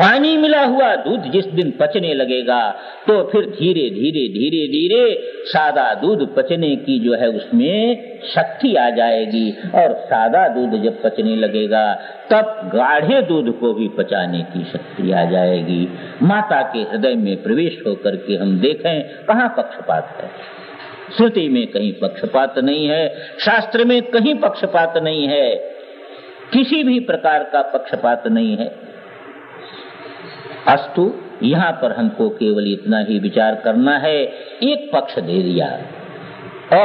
पानी मिला हुआ दूध जिस दिन पचने लगेगा तो फिर धीरे धीरे धीरे धीरे सादा दूध पचने की जो है उसमें शक्ति आ जाएगी। और सादा दूध जब पचने लगेगा, तब गाढ़े दूध को भी पचाने की शक्ति आ जाएगी। माता के हृदय में प्रवेश होकर के हम देखें, कहाँ पक्षपात है। श्रुति में कहीं पक्षपात नहीं है, शास्त्र में कहीं पक्षपात नहीं है। किसी भी प्रकार का पक्षपात नहीं है। अस्तु, यहाँ पर हमको केवल इतना ही विचार करना है, एक पक्ष दे दिया।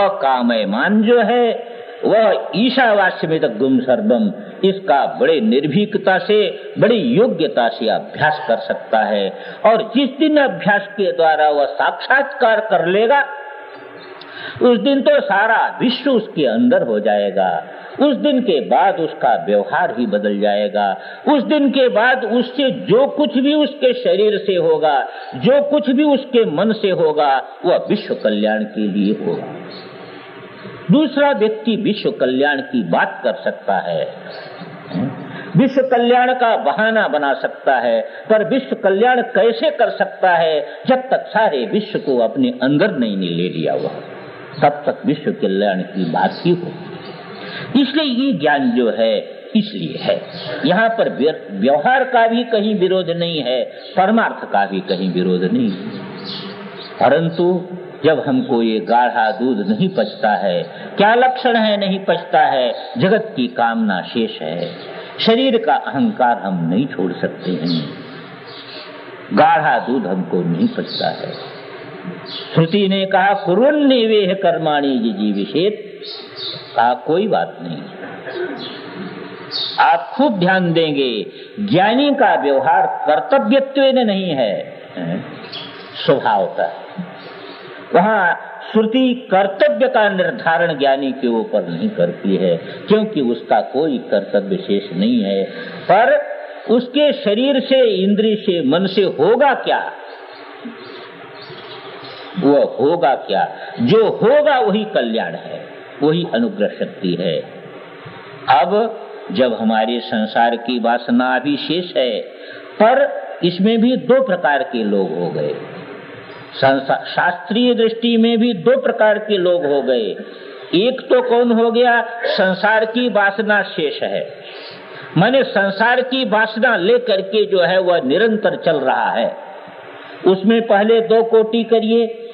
अकामयमान जो है, वह ईशावास्य में तक गुम सर्वम, इसका बड़े निर्भीकता से, बड़ी योग्यता से अभ्यास कर सकता है। और जिस दिन अभ्यास के द्वारा वह साक्षात्कार कर लेगा उस दिन तो सारा विश्व उसके अंदर हो जाएगा। उस दिन के बाद उसका व्यवहार ही बदल जाएगा। उस दिन के बाद उससे जो कुछ भी उसके शरीर से होगा, जो कुछ भी उसके मन से होगा, वह विश्व कल्याण के लिए होगा। दूसरा व्यक्ति विश्व कल्याण की बात कर सकता है। विश्व कल्याण का बहाना बना सकता है, पर विश्व कल्याण कैसे कर सकता है, जब तक सारे विश्व को अपने अंदर नहीं ले लिया हुआ। तब तक विश्व कल्याण की बात ही। हो इसलिए ये ज्ञान जो है, इसलिए है। यहाँ पर व्यवहार का भी कहीं विरोध नहीं है, परमार्थ का भी कहीं विरोध नहीं परंतु जब हमको ये गाढ़ा दूध नहीं पचता है, क्या लक्षण है नहीं पचता है? जगत की कामना शेष है। शरीर का अहंकार हम नहीं छोड़ सकते हैं। गाढ़ा दूध हमको नहीं पचता है। श्रुति ने कहा कुरुन निवेह कर्माणी जी विषेद कहा, कोई बात नहीं। आप खूब ध्यान देंगे, ज्ञानी का व्यवहार कर्तव्यत्व नहीं है, स्वभाव का। वहाँ श्रुति कर्तव्य का निर्धारण ज्ञानी के ऊपर नहीं करती है, क्योंकि उसका कोई कर्तव्य शेष नहीं है। पर उसके शरीर से, इंद्रिय से, मन से होगा क्या? वो होगा क्या? जो होगा वही कल्याण है, वही अनुग्रह शक्ति है। अब जब हमारे संसार की वासना अभी शेष है, पर इसमें भी दो प्रकार के लोग हो गए। शास्त्रीय दृष्टि में भी दो प्रकार के लोग हो गए। एक तो कौन हो गया? संसार की वासना शेष है। मैंने संसार की वासना लेकर के जो है वह निरंतर चल रहा है। उसमें पहले दो कोटि करिए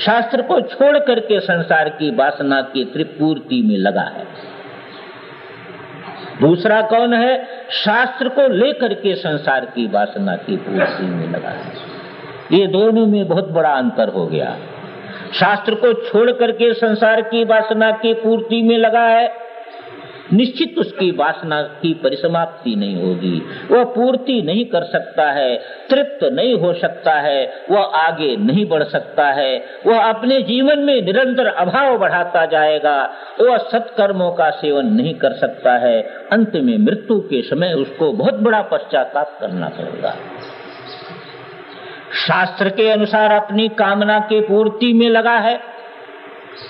शास्त्र को छोड़ करके संसार की वासना की त्रिपूर्ति में लगा है। दूसरा कौन है? शास्त्र को लेकर के संसार की वासना की पूर्ति में लगा है। ये दोनों में बहुत बड़ा अंतर हो गया। शास्त्र को छोड़ करके संसार की वासना की पूर्ति में लगा है। निश्चित उसकी वासना की परिसमाप्ति नहीं होगी। वह पूर्ति नहीं कर सकता है, तृप्त नहीं हो सकता है, वह आगे नहीं बढ़ सकता है। वह अपने जीवन में निरंतर अभाव बढ़ाता जाएगा। वह सत्कर्मों का सेवन नहीं कर सकता है। अंत में मृत्यु के समय उसको बहुत बड़ा पश्चाताप करना पड़ेगा। शास्त्र के अनुसार अपनी कामना की पूर्ति में लगा है।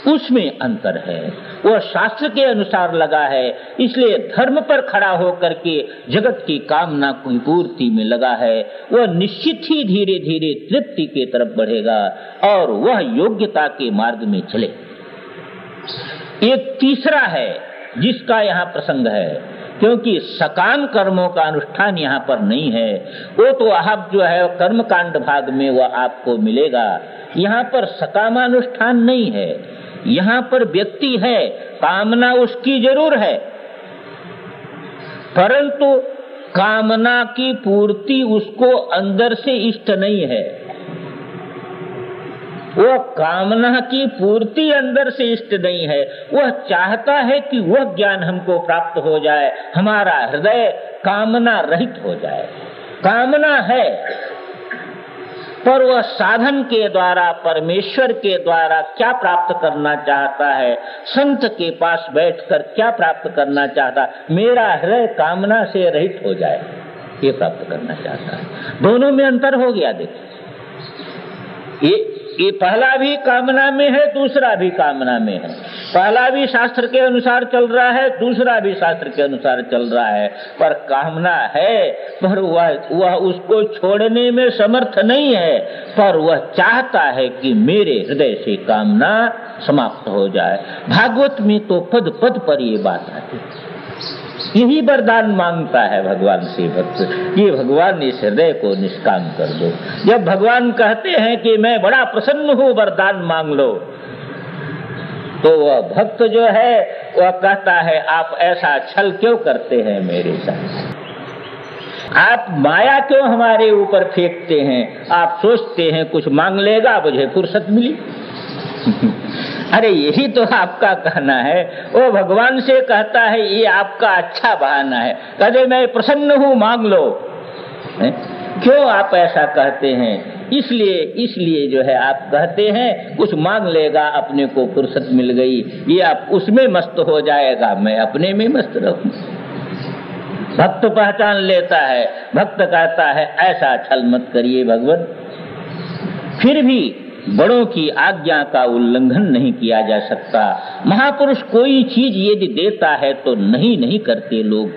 उसमें अंतर है। वह शास्त्र के अनुसार लगा है, इसलिए धर्म पर खड़ा होकर के जगत की कामना की पूर्ति में लगा है। वह निश्चित ही धीरे धीरे तृप्ति के तरफ़ बढ़ेगा और वह योग्यता के मार्ग में चले। एक तीसरा है, जिसका यहाँ प्रसंग है। क्योंकि सकाम कर्मों का अनुष्ठान यहाँ पर नहीं है। वो तो आप जो है कर्म कांड भाग में वह आपको मिलेगा। यहाँ पर सकामानुष्ठान नहीं है। यहाँ पर व्यक्ति है, कामना उसकी ज़रूर है। परंतु कामना की पूर्ति उसको अंदर से इष्ट नहीं है। वह कामना की पूर्ति अंदर से इष्ट नहीं है। वह चाहता है कि वह ज्ञान हमको प्राप्त हो जाए, हमारा हृदय कामना रहित हो जाए। कामना है, पर वह साधन के द्वारा, परमेश्वर के द्वारा क्या प्राप्त करना चाहता है? संत के पास बैठकर क्या प्राप्त करना चाहता? मेरा हृदय कामना से रहित हो जाए, ये प्राप्त करना चाहता है। दोनों में अंतर हो गया, देखिए। ये ये पहला भी कामना में है, दूसरा भी कामना में है। पहला भी शास्त्र के अनुसार चल रहा है, दूसरा भी शास्त्र के अनुसार चल रहा है। पर कामना है, पर वह वह उसको छोड़ने में समर्थ नहीं है, पर वह चाहता है कि मेरे हृदय से कामना समाप्त हो जाए। भागवत में तो पद पद पर ये बात आती है। यही वरदान माँगता है भगवान से। भक्त ये भगवान इस हृदय को निष्काम कर दो। जब भगवान कहते हैं कि मैं बड़ा प्रसन्न हूँ, वरदान मांग लो। तो वह भक्त जो है, वह कहता है, आप ऐसा छल क्यों करते हैं मेरे साथ? आप माया क्यों हमारे ऊपर फेंकते हैं? आप सोचते हैं कुछ मांग लेगा, मुझे फुर्सत मिली। अरे यही तो आपका कहना है। वो भगवान से कहता है, ये आपका अच्छा बहाना है। कहते मैं प्रसन्न हूँ, मांग लो? क्यों आप ऐसा कहते हैं? इसलिए इसलिए जो है आप कहते हैं, कुछ मांग लेगा, अपने को फुर्सत मिल गई। ये आप उसमें मस्त हो जाएगा, मैं अपने में मस्त रहूँ। भक्त पहचान लेता है, भक्त कहता है, ऐसा छल मत करिए भगवान फिर भी बड़ों की आज्ञा का उल्लंघन नहीं किया जा सकता। महापुरुष कोई चीज़ यदि देता है तो नहीं नहीं करते लोग।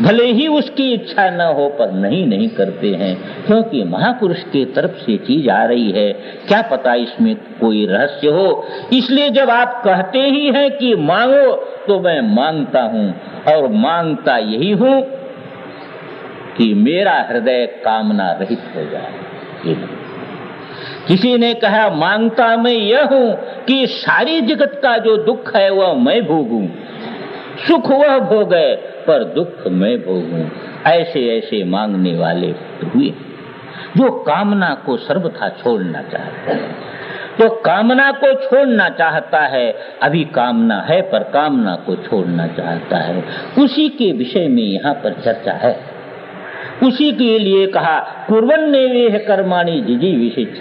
भले ही उसकी इच्छा न हो, पर नहीं नहीं करते हैं। क्योंकि महापुरुष के तरफ़ से चीज़ आ रही है। क्या पता इसमें कोई रहस्य हो? इसलिए जब आप कहते ही हैं कि मांगो तो मैं माँगता हूँ। और माँगता यही हूँ कि मेरा हृदय कामना रहित हो जाए। किसी ने कहा माँगता मैं यह हूँ कि सारी जगत का जो दुख है वह मैं भोगू। सुख वह भोगे, पर दुख मैं भोगू। ऐसे ऐसे मांगने वाले हुए। जो कामना को सर्वथा छोड़ना चाहता है तो कामना को छोड़ना चाहता है, अभी कामना है, पर कामना को छोड़ना चाहता है। उसी के विषय में यहाँ पर चर्चा है। उसी के लिए कहा, कुरवन ने वे कर्माणी जिजी विशेष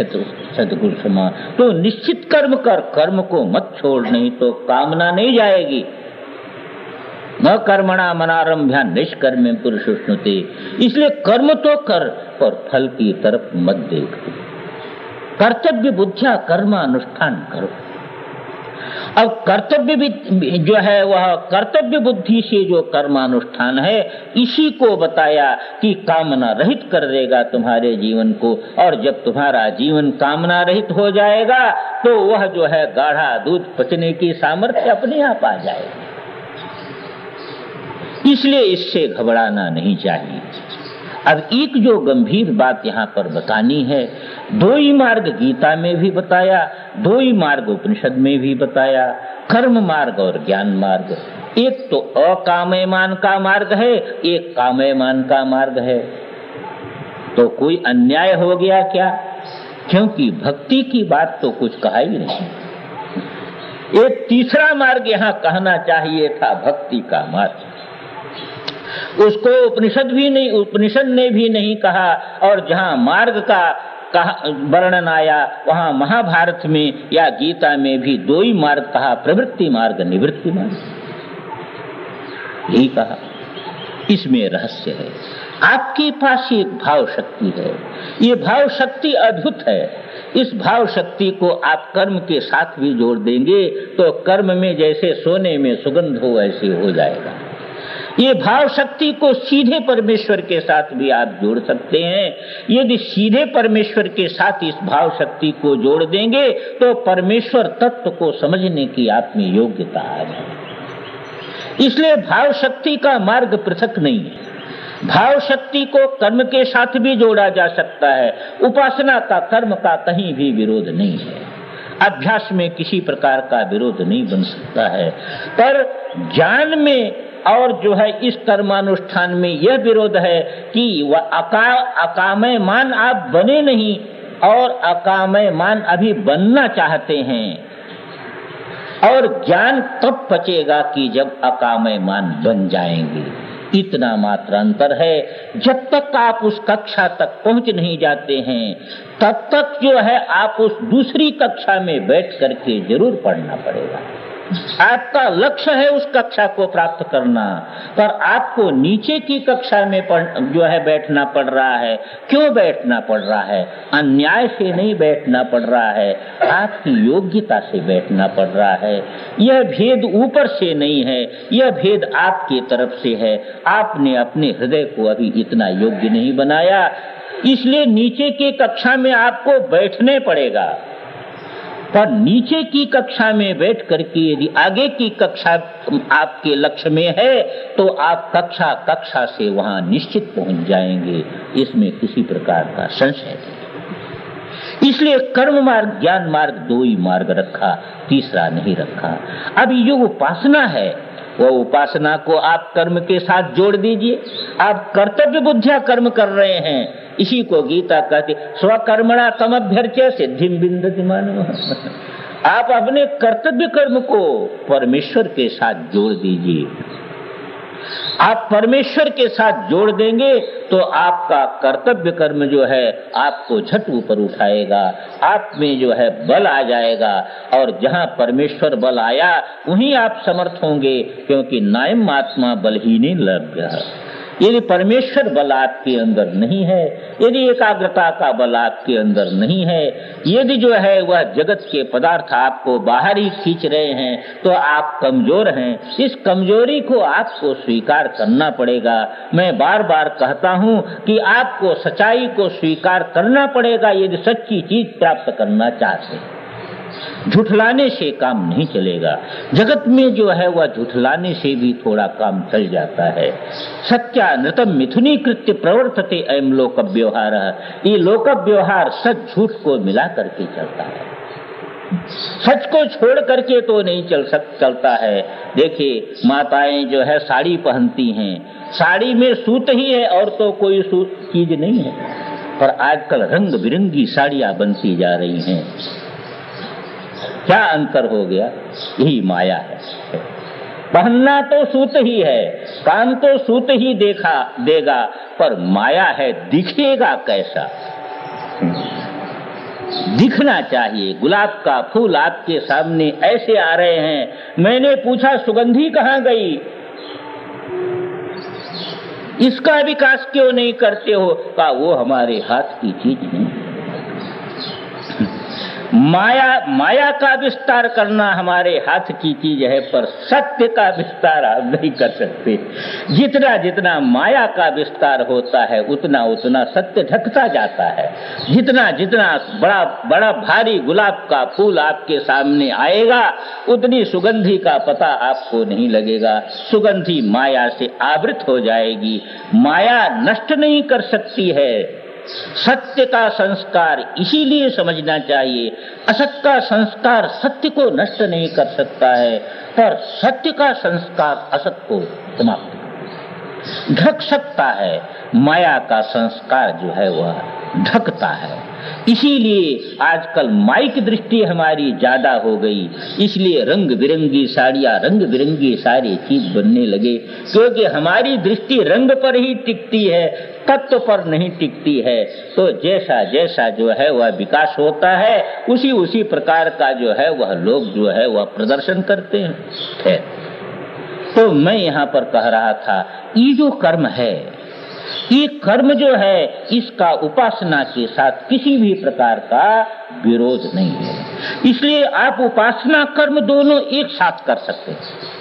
सदगुरु समा। तो निश्चित कर्म कर, कर्म को मत छोड़, नहीं तो कामना नहीं जाएगी। न कर्मणा मनारंभ्या निष्कर्म पुरुष इसलिए कर्म तो कर, पर फल की तरफ़ मत देख। कर्तव्य बुद्धिया कर्मानुष्ठान करो। अब कर्तव्य भी, जो है, वह कर्तव्य बुद्धि से जो कर्मानुष्ठान है, इसी को बताया कि कामना रहित कर देगा तुम्हारे जीवन को, और जब तुम्हारा जीवन कामना रहित हो जाएगा तो वह जो है गाढ़ा दूध पचने की सामर्थ्य अपने आप आ जाएगी। इसलिए इससे घबराना नहीं चाहिए। अब एक जो गंभीर बात यहाँ पर बतानी है, दो ही मार्ग गीता में भी बताया, दो ही मार्ग उपनिषद में भी बताया, कर्म मार्ग और ज्ञान मार्ग। एक तो अकामयमान का मार्ग है, एक कामयमान का मार्ग है। तो कोई अन्याय हो गया क्या? क्योंकि भक्ति की बात तो कुछ कहा ही नहीं। एक तीसरा मार्ग यहाँ कहना चाहिए था, भक्ति का मार्ग। उसको उपनिषद भी नहीं, उपनिषद ने भी नहीं कहा। और जहाँ मार्ग का वर्णन आया, वहाँ महाभारत में या गीता में भी दो ही मार्ग कहा, प्रवृत्ति मार्ग, निवृत्ति मार्ग। यही कहा। इसमें रहस्य है। आपके पास एक भाव शक्ति है। ये भाव शक्ति अद्भुत है। इस भाव शक्ति को आप कर्म के साथ भी जोड़ देंगे तो कर्म में जैसे सोने में सुगंध हो ऐसे हो जाएगा। ये भाव शक्ति को सीधे परमेश्वर के साथ भी आप जोड़ सकते हैं। यदि सीधे परमेश्वर के साथ इस भाव शक्ति को जोड़ देंगे तो परमेश्वर तत्व को समझने की आप में योग्यता आ जाए इसलिए भाव शक्ति का मार्ग पृथक नहीं है। भाव शक्ति को कर्म के साथ भी जोड़ा जा सकता है। उपासना का, कर्म का कहीं भी विरोध नहीं है। अभ्यास में किसी प्रकार का विरोध नहीं बन सकता है। पर ज्ञान में और जो है इस कर्मानुष्ठान में यह विरोध है कि वह अका अकामय मान आप बने नहीं और अकामय मान अभी बनना चाहते हैं। और ज्ञान तब पचेगा कि जब अकामय मान बन जाएँगे। इतना मात्र अंतर है। जब तक आप उस कक्षा तक पहुँच नहीं जाते हैं, तब तक जो है आप उस दूसरी कक्षा में बैठ करके ज़रूर पढ़ना पड़ेगा। आपका लक्ष्य है उस कक्षा को प्राप्त करना, पर आपको नीचे की कक्षा में जो है बैठना पड़ रहा है। क्यों बैठना पड़ रहा है? अन्याय से नहीं बैठना पड़ रहा है, आपकी योग्यता से बैठना पड़ रहा है। यह भेद ऊपर से नहीं है, यह भेद आपकी तरफ़ से है। आपने अपने हृदय को अभी इतना योग्य नहीं बनाया, इसलिए नीचे की कक्षा में आपको बैठने पड़ेगा। पर नीचे की कक्षा में बैठ करके यदि आगे की कक्षा आपके लक्ष्य में है तो आप कक्षा कक्षा से वहाँ निश्चित पहुँच जाएँगे। इसमें किसी प्रकार का संशय नहीं इसलिए कर्म मार्ग, ज्ञान मार्ग दो ही मार्ग रखा, तीसरा नहीं रखा। अब ये उपासना है। वो उपासना को आप कर्म के साथ जोड़ दीजिए। आप कर्तव्य बुद्धिया कर्म कर रहे हैं। इसी को गीता कहती, स्वकर्मणा तम अभ्यर्च सिद्धि बिंदति मानव। आप अपने कर्तव्य कर्म को परमेश्वर के साथ जोड़ दीजिए। आप परमेश्वर के साथ जोड़ देंगे तो आपका कर्तव्य कर्म जो है आपको झट ऊपर उठाएगा। आप में जो है बल आ जाएगा, और जहाँ परमेश्वर बल आया, वहीं आप समर्थ होंगे, क्योंकि नायम आत्मा बल ही नहीं लग गया यदि परमेश्वर बल आपके अंदर नहीं है, यदि एकाग्रता का बल आपके अंदर नहीं है, यदि जो है वह जगत के पदार्थ आपको बाहर ही खींच रहे हैं तो आप कमज़ोर हैं। इस कमज़ोरी को आपको स्वीकार करना पड़ेगा। मैं बार बार कहता हूँ कि आपको सच्चाई को स्वीकार करना पड़ेगा, यदि सच्ची चीज़ प्राप्त करना चाहते हैं। झुठलाने से काम नहीं चलेगा। जगत में जो है वह झुठलाने से भी थोड़ा काम चल जाता है। सच्चा नृतम मिथुनी कृत्य प्रवर्तते एम लोक व्यवहार ये लोक व्यवहार सच झूठ को मिला करके चलता है। सच को छोड़ करके तो नहीं चल सक, चलता है। देखिए, माताएँ जो है साड़ी पहनती हैं। साड़ी में सूत ही है और तो कोई सूत, चीज़ नहीं है। पर आजकल रंग बिरंगी साड़ियाँ बनती जा रही हैं। क्या अंतर हो गया? यही माया है। पहनना तो सूत ही है काम तो सूत ही देखा, देगा, पर माया है, दिखेगा कैसा? दिखना चाहिए, गुलाब का फूल आपके सामने ऐसे आ रहे हैं। मैंने पूछा, सुगंधी कहाँ गई? इसका विकास क्यों नहीं करते हो? का वो हमारे हाथ की चीज़ नहीं। माया माया का विस्तार करना हमारे हाथ की चीज़ है, पर सत्य का विस्तार आप नहीं कर सकते। जितना जितना माया का विस्तार होता है, उतना उतना सत्य ढकता जाता है। जितना जितना बड़ा बड़ा भारी गुलाब का फूल आपके सामने आएगा, उतनी सुगंधी का पता आपको नहीं लगेगा। सुगंधी माया से आवृत हो जाएगी। माया नष्ट नहीं कर सकती है। सत्य का संस्कार इसीलिए समझना चाहिए। असत का संस्कार सत्य को नष्ट नहीं कर सकता है, पर सत्य का संस्कार असत को समाप्त ढक सकता है, माया का संस्कार जो है वह ढकता है। इसीलिए आजकल माइक दृष्टि हमारी ज़्यादा हो गई, इसलिए रंग बिरंगी साड़ियाँ रंग बिरंगी सारी चीज़ बनने लगे, क्योंकि हमारी दृष्टि रंग पर ही टिकती है तत्व पर नहीं टिकती है। तो जैसा जैसा जो है वह विकास होता है, उसी उसी प्रकार का जो है वह लोग जो है वह प्रदर्शन करते हैं। तो मैं यहाँ पर कह रहा था, ये जो कर्म है, ये कर्म जो है, इसका उपासना के साथ किसी भी प्रकार का विरोध नहीं है। इसलिए आप उपासना, कर्म दोनों एक साथ कर सकते हैं।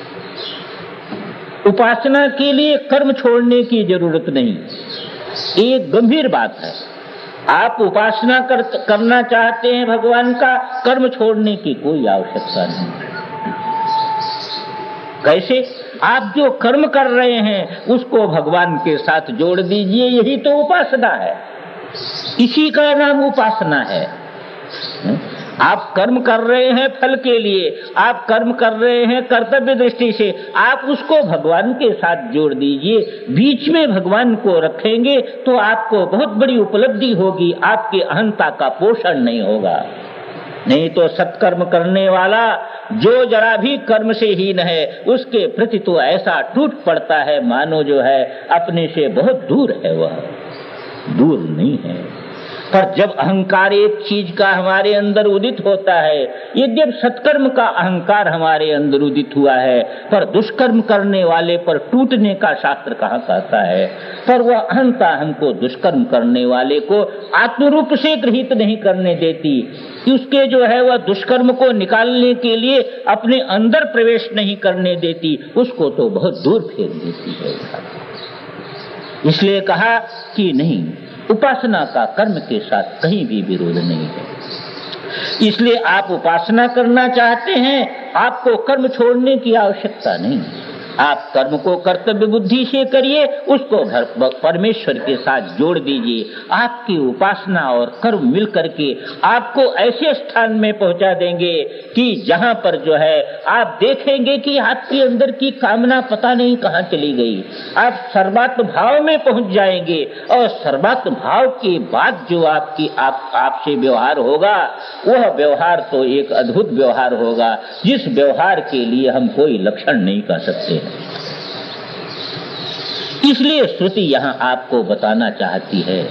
उपासना के लिए कर्म छोड़ने की ज़रूरत नहीं। एक गंभीर बात है। आप उपासना कर, करना चाहते हैं भगवान का कर्म छोड़ने की कोई आवश्यकता नहीं। कैसे? आप जो कर्म कर रहे हैं उसको भगवान के साथ जोड़ दीजिए यही तो उपासना है। इसी का नाम उपासना है। आप कर्म कर रहे हैं फल के लिए, आप कर्म कर रहे हैं कर्तव्य दृष्टि से, आप उसको भगवान के साथ जोड़ दीजिए, बीच में भगवान को रखेंगे तो आपको बहुत बड़ी उपलब्धि होगी, आपकी अहंता का पोषण नहीं होगा। नहीं तो सत्कर्म करने वाला जो जरा भी कर्म से हीन है, उसके प्रति तो ऐसा टूट पड़ता है, मानो जो है, अपने से बहुत दूर है वह। दूर नहीं है। पर जब अहंकार एक चीज़ का हमारे अंदर उदित होता है यद्यप सत्कर्म का अहंकार हमारे अंदर उदित हुआ है, पर दुष्कर्म करने वाले पर टूटने का शास्त्र कहा कहता है? पर वह अहंता हमको दुष्कर्म करने वाले को आत्मरूप से गृहित नहीं करने देती उसके जो है वह दुष्कर्म को निकालने के लिए अपने अंदर प्रवेश नहीं करने देती, उसको तो बहुत दूर फेंक देती है। इसलिए कहा कि नहीं उपासना का कर्म के साथ कहीं भी विरोध नहीं है। इसलिए आप उपासना करना चाहते हैं, आपको कर्म छोड़ने की आवश्यकता नहीं आप कर्म को कर्तव्य बुद्धि से करिए, उसको परमेश्वर के साथ जोड़ दीजिए। आपकी उपासना और कर्म मिल करके आपको ऐसे स्थान में पहुँचा देंगे कि जहाँ पर जो है, आप देखेंगे कि आपके अंदर की कामना पता नहीं कहाँ चली गई। आप सर्वात्म भाव में पहुँच जाएँगे और सर्वात्म भाव के बाद जो आपकी, आप, आपसे व्यवहार होगा, वह व्यवहार तो एक अद्भुत व्यवहार होगा, जिस व्यवहार के लिए हम कोई लक्षण नहीं कर सकते। इसलिए श्रुति यहाँ आपको बताना चाहती है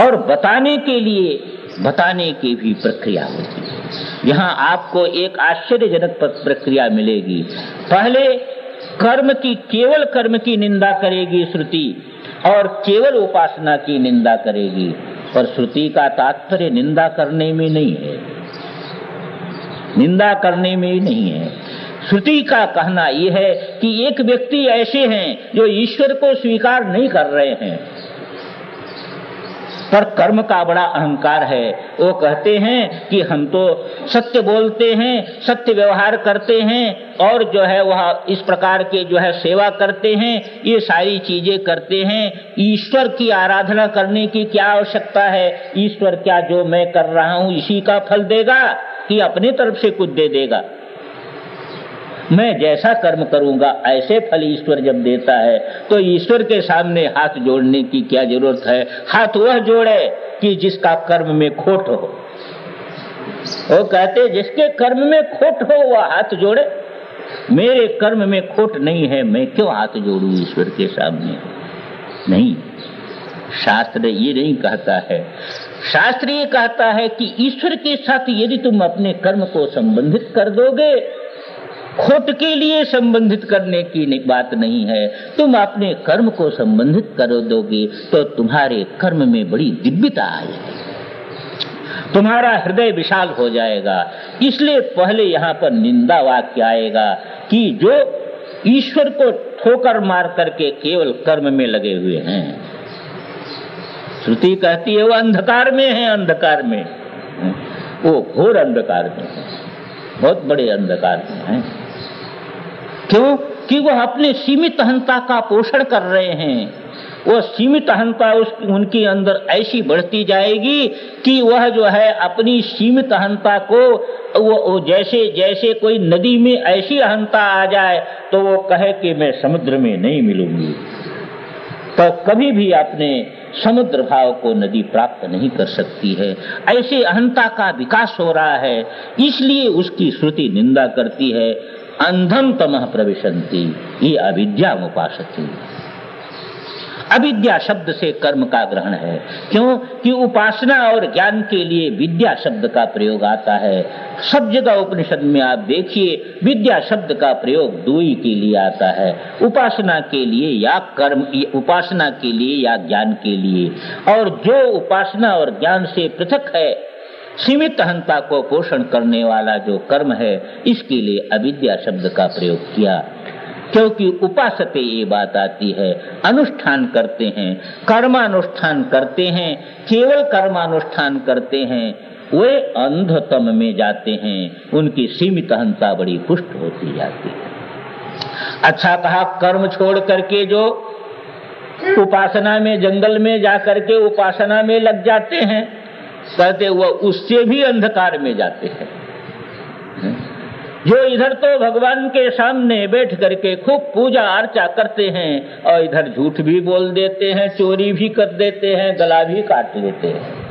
और बताने के लिए, बताने की भी प्रक्रिया होती है। यहाँ आपको एक आश्चर्यजनक प्रक्रिया मिलेगी। पहले कर्म की, केवल कर्म की निंदा करेगी श्रुति और केवल उपासना की निंदा करेगी। पर श्रुति का तात्पर्य निंदा करने में नहीं है। निंदा करने में ही नहीं है। श्रुति का कहना यह है कि एक व्यक्ति ऐसे हैं जो ईश्वर को स्वीकार नहीं कर रहे हैं। पर कर्म का बड़ा अहंकार है। वो कहते हैं कि हम तो सत्य बोलते हैं, सत्य व्यवहार करते हैं और जो है वह इस प्रकार के जो है सेवा करते हैं, ये सारी चीज़ें करते हैं। ईश्वर की आराधना करने की क्या आवश्यकता है? ईश्वर क्या जो मैं कर रहा हूँ, इसी का फल देगा कि अपने तरफ़ से कुछ दे देगा? मैं जैसा कर्म करूँगा, ऐसे फल ईश्वर जब देता है तो ईश्वर के सामने हाथ जोड़ने की क्या ज़रूरत है? हाथ वह जोड़े कि जिसका कर्म में खोट हो। वो कहते, जिसके कर्म में खोट हो, वह हाथ जोड़े। मेरे कर्म में खोट नहीं है, मैं क्यों हाथ जोड़ू ईश्वर के सामने? नहीं। शास्त्र ये नहीं कहता है। शास्त्र ये कहता है कि ईश्वर के साथ यदि तुम अपने कर्म को संबंधित कर दोगे खोट के लिए संबंधित करने की बात नहीं है। तुम अपने कर्म को संबंधित कर दोगे तो तुम्हारे कर्म में बड़ी दिव्यता आएगी। तुम्हारा हृदय विशाल हो जाएगा। इसलिए पहले यहाँ पर निंदा वाक्य आएगा कि जो ईश्वर को ठोकर मार करके केवल कर्म में लगे हुए हैं, श्रुति कहती है, वो अंधकार में है, अंधकार में। वो घोर अंधकार में है। बहुत बड़े अंधकार में है। क्यों कि वह अपने सीमित अहंता का पोषण कर रहे हैं। वह सीमित अहंता उस उनके अंदर ऐसी बढ़ती जाएगी कि वह जो है अपनी सीमित अहंता को वो, जैसे जैसे कोई नदी में ऐसी अहंता आ जाए तो वो कहे कि मैं समुद्र में नहीं मिलूँगी। तो कभी भी अपने समुद्र भाव को नदी प्राप्त नहीं कर सकती है। ऐसे अहंता का विकास हो रहा है इसलिए उसकी श्रुति निंदा करती है। अंधम तमह प्रविशंति ये अविद्या उपासती अविद्या शब्द से कर्म का ग्रहण है। क्यों? कि उपासना और ज्ञान के लिए विद्या शब्द का प्रयोग आता है। सब जगह उपनिषद में आप देखिए, विद्या शब्द का प्रयोग दुई के लिए आता है। उपासना के लिए या कर्म उपासना के लिए या ज्ञान के लिए। और जो उपासना और ज्ञान से पृथक है सीमित अहंता को पोषण करने वाला जो कर्म है, इसके लिए अविद्या शब्द का प्रयोग किया। क्योंकि उपासते ये बात आती है, अनुष्ठान करते हैं, कर्मानुष्ठान करते हैं, केवल कर्मानुष्ठान करते हैं, वे अंधतम में जाते हैं, उनकी सीमित अहंता बड़ी पुष्ट होती जाती है। अच्छा कहा, कर्म छोड़ करके जो उपासना में, जंगल में जा करके उपासना में लग जाते हैं कहते वह उससे भी अंधकार में जाते हैं। जो इधर तो भगवान के सामने बैठ करके खूब पूजा अर्चा करते हैं, और इधर झूठ भी बोल देते हैं, चोरी भी कर देते हैं, गला भी काट लेते हैं।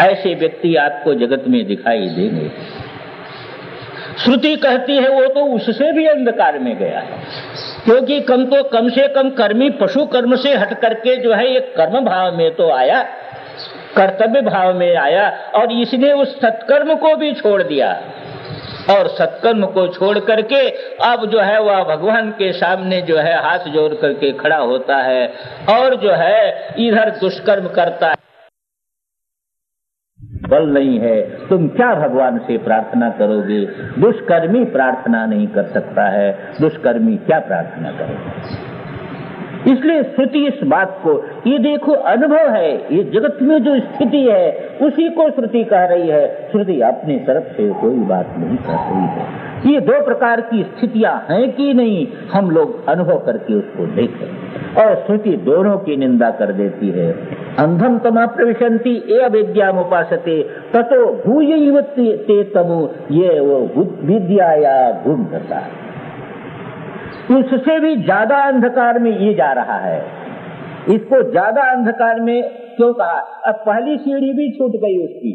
ऐसे व्यक्ति आपको जगत में दिखाई देंगे। श्रुति कहती है, वो तो उससे भी अंधकार में गया है। क्योंकि कम तो कम से कम कर्मी पशु कर्म से हट करके जो है ये कर्म भाव में तो आया। कर्तव्य भाव में आया और इसने उस सत्कर्म को भी छोड़ दिया। और सत्कर्म को छोड़ करके अब जो है वह भगवान के सामने जो है हाथ जोड़ करके खड़ा होता है और जो है इधर दुष्कर्म करता है। बल नहीं है। तुम क्या भगवान से प्रार्थना करोगे? दुष्कर्मी प्रार्थना नहीं कर सकता है। दुष्कर्मी क्या प्रार्थना करेगा? इसलिए श्रुति इस बात को, ये देखो अनुभव है, ये जगत में जो स्थिति है, उसी को श्रुति कह रही है। श्रुति, अपनी तरफ़ से कोई बात नहीं कह रही है। ये दो प्रकार की स्थितियाँ हैं कि नहीं, हम लोग अनुभव करके उसको देखें और श्रुति दोनों की निंदा कर देती है। अंधम तमा प्रविशंति ए अविद्या उपासते, ततो भूय ते तमु ये वो विद्या या गुण है उससे भी ज़्यादा अंधकार में ये जा रहा है। इसको ज़्यादा अंधकार में क्यों कहा? अब पहली सीढ़ी भी छूट गई उसकी।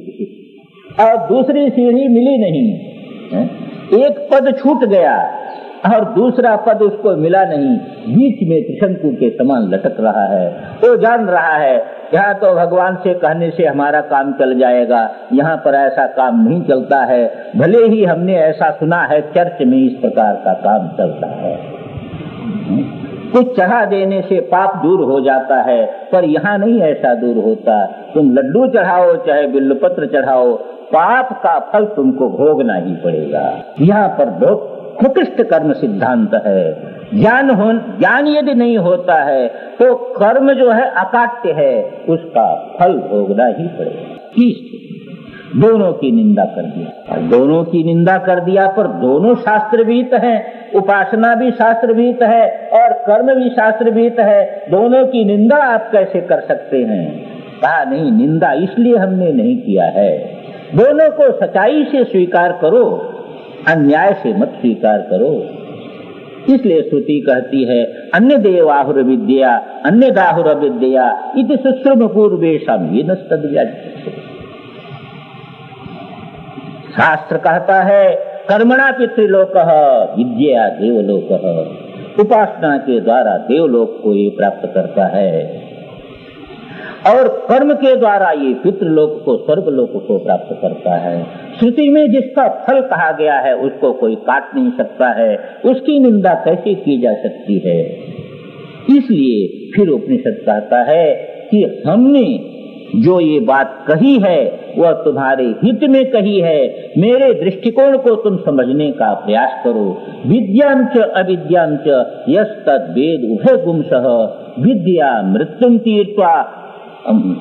और दूसरी सीढ़ी मिली नहीं। एक पद छूट गया और दूसरा पद उसको मिला नहीं। बीच में त्रिशंकु के समान लटक रहा है। वो जान रहा है, यहाँ तो भगवान से कहने से हमारा काम चल जाएगा। यहाँ पर ऐसा काम नहीं चलता है। भले ही हमने ऐसा सुना है, चर्च में इस प्रकार का काम चलता है। कुछ चढ़ा देने से पाप दूर हो जाता है, पर यहाँ नहीं ऐसा दूर होता। तुम लड्डू चढ़ाओ, चाहे बिल्लपत्र चढ़ाओ, पाप का फल तुमको भोगना ही पड़ेगा। यहाँ पर बहुत उत्कृष्ट कर्म सिद्धांत है। ज्ञान हो, ज्ञान यदि नहीं होता है तो कर्म जो है अकाट्य है, उसका फल भोगना ही पड़ेगा। दोनों की निंदा कर दिया। और दोनों की निंदा कर दिया पर दोनों शास्त्र भीत हैं, उपासना भी शास्त्र भीत है और कर्म भी शास्त्र भीत है। दोनों की निंदा आप कैसे कर सकते हैं? कहा, नहीं, निंदा इसलिए हमने नहीं किया है। दोनों को सच्चाई से स्वीकार करो, अन्याय से मत स्वीकार करो। इसलिए श्रुति कहती है, अन्य देवाहुर विद्या, अन्य दाहुर विद्या इत सुश्रम शास्त्र कहता है, कर्मणा पितृलोक, विद्या देवलोक। उपासना के द्वारा देवलोक को ये प्राप्त करता है। और कर्म के द्वारा ये पितृलोक को, स्वर्गलोक को प्राप्त करता है। श्रुति में जिसका फल कहा गया है, उसको कोई काट नहीं सकता है। उसकी निंदा कैसे की जा सकती है? इसलिए फिर उपनिषद कहता है कि हमने जो ये बात कही है वह तुम्हारे हित में कही है। मेरे दृष्टिकोण को तुम समझने का प्रयास करो। विद्यांच अविद्यांच यद वेद उभय विद्या मृत्युम तीर्थवा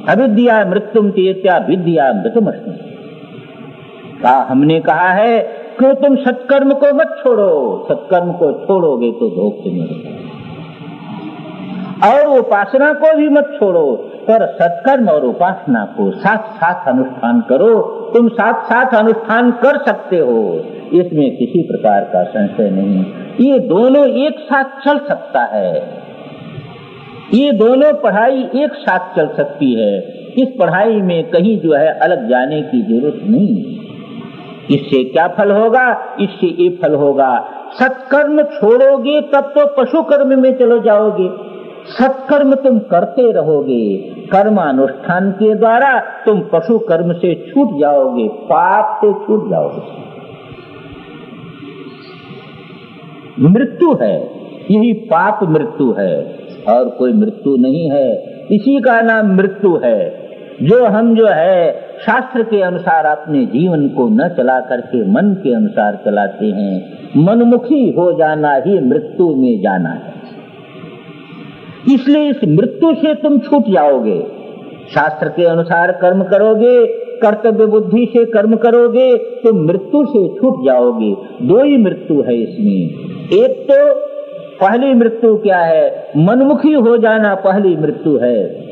अविद्या मृत्युम तीर्थया विद्या मृतुम का हमने कहा है कि तुम सत्कर्म को मत छोड़ो? सत्कर्म को छोड़ोगे तो धोखे में और उपासना को भी मत छोड़ो। पर सत्कर्म और उपासना को साथ साथ अनुष्ठान करो, तुम साथ साथ अनुष्ठान कर सकते हो। इसमें किसी प्रकार का संशय नहीं। ये दोनों एक साथ चल सकता है। ये दोनों पढ़ाई एक साथ चल सकती है। इस पढ़ाई में कहीं जो है अलग जाने की ज़रूरत नहीं। इससे क्या फल होगा? इससे ये फल होगा, सत्कर्म छोड़ोगे तब तो पशु कर्म में चलो जाओगे। सत्कर्म तुम करते रहोगे, कर्मानुष्ठान के द्वारा तुम पशु कर्म से छूट जाओगे, पाप से छूट जाओगे। मृत्यु है, यही पाप मृत्यु है, और कोई मृत्यु नहीं है। इसी का नाम मृत्यु है। जो हम जो है, शास्त्र के अनुसार अपने जीवन को न चला करके मन के अनुसार चलाते हैं। मनमुखी हो जाना ही मृत्यु में जाना है। इसलिए इस मृत्यु से तुम छूट जाओगे। शास्त्र के अनुसार कर्म करोगे, कर्तव्य बुद्धि से कर्म करोगे तो मृत्यु से छूट जाओगे। दो ही मृत्यु है इसमें। एक तो पहली मृत्यु क्या है? मनमुखी हो जाना पहली मृत्यु है।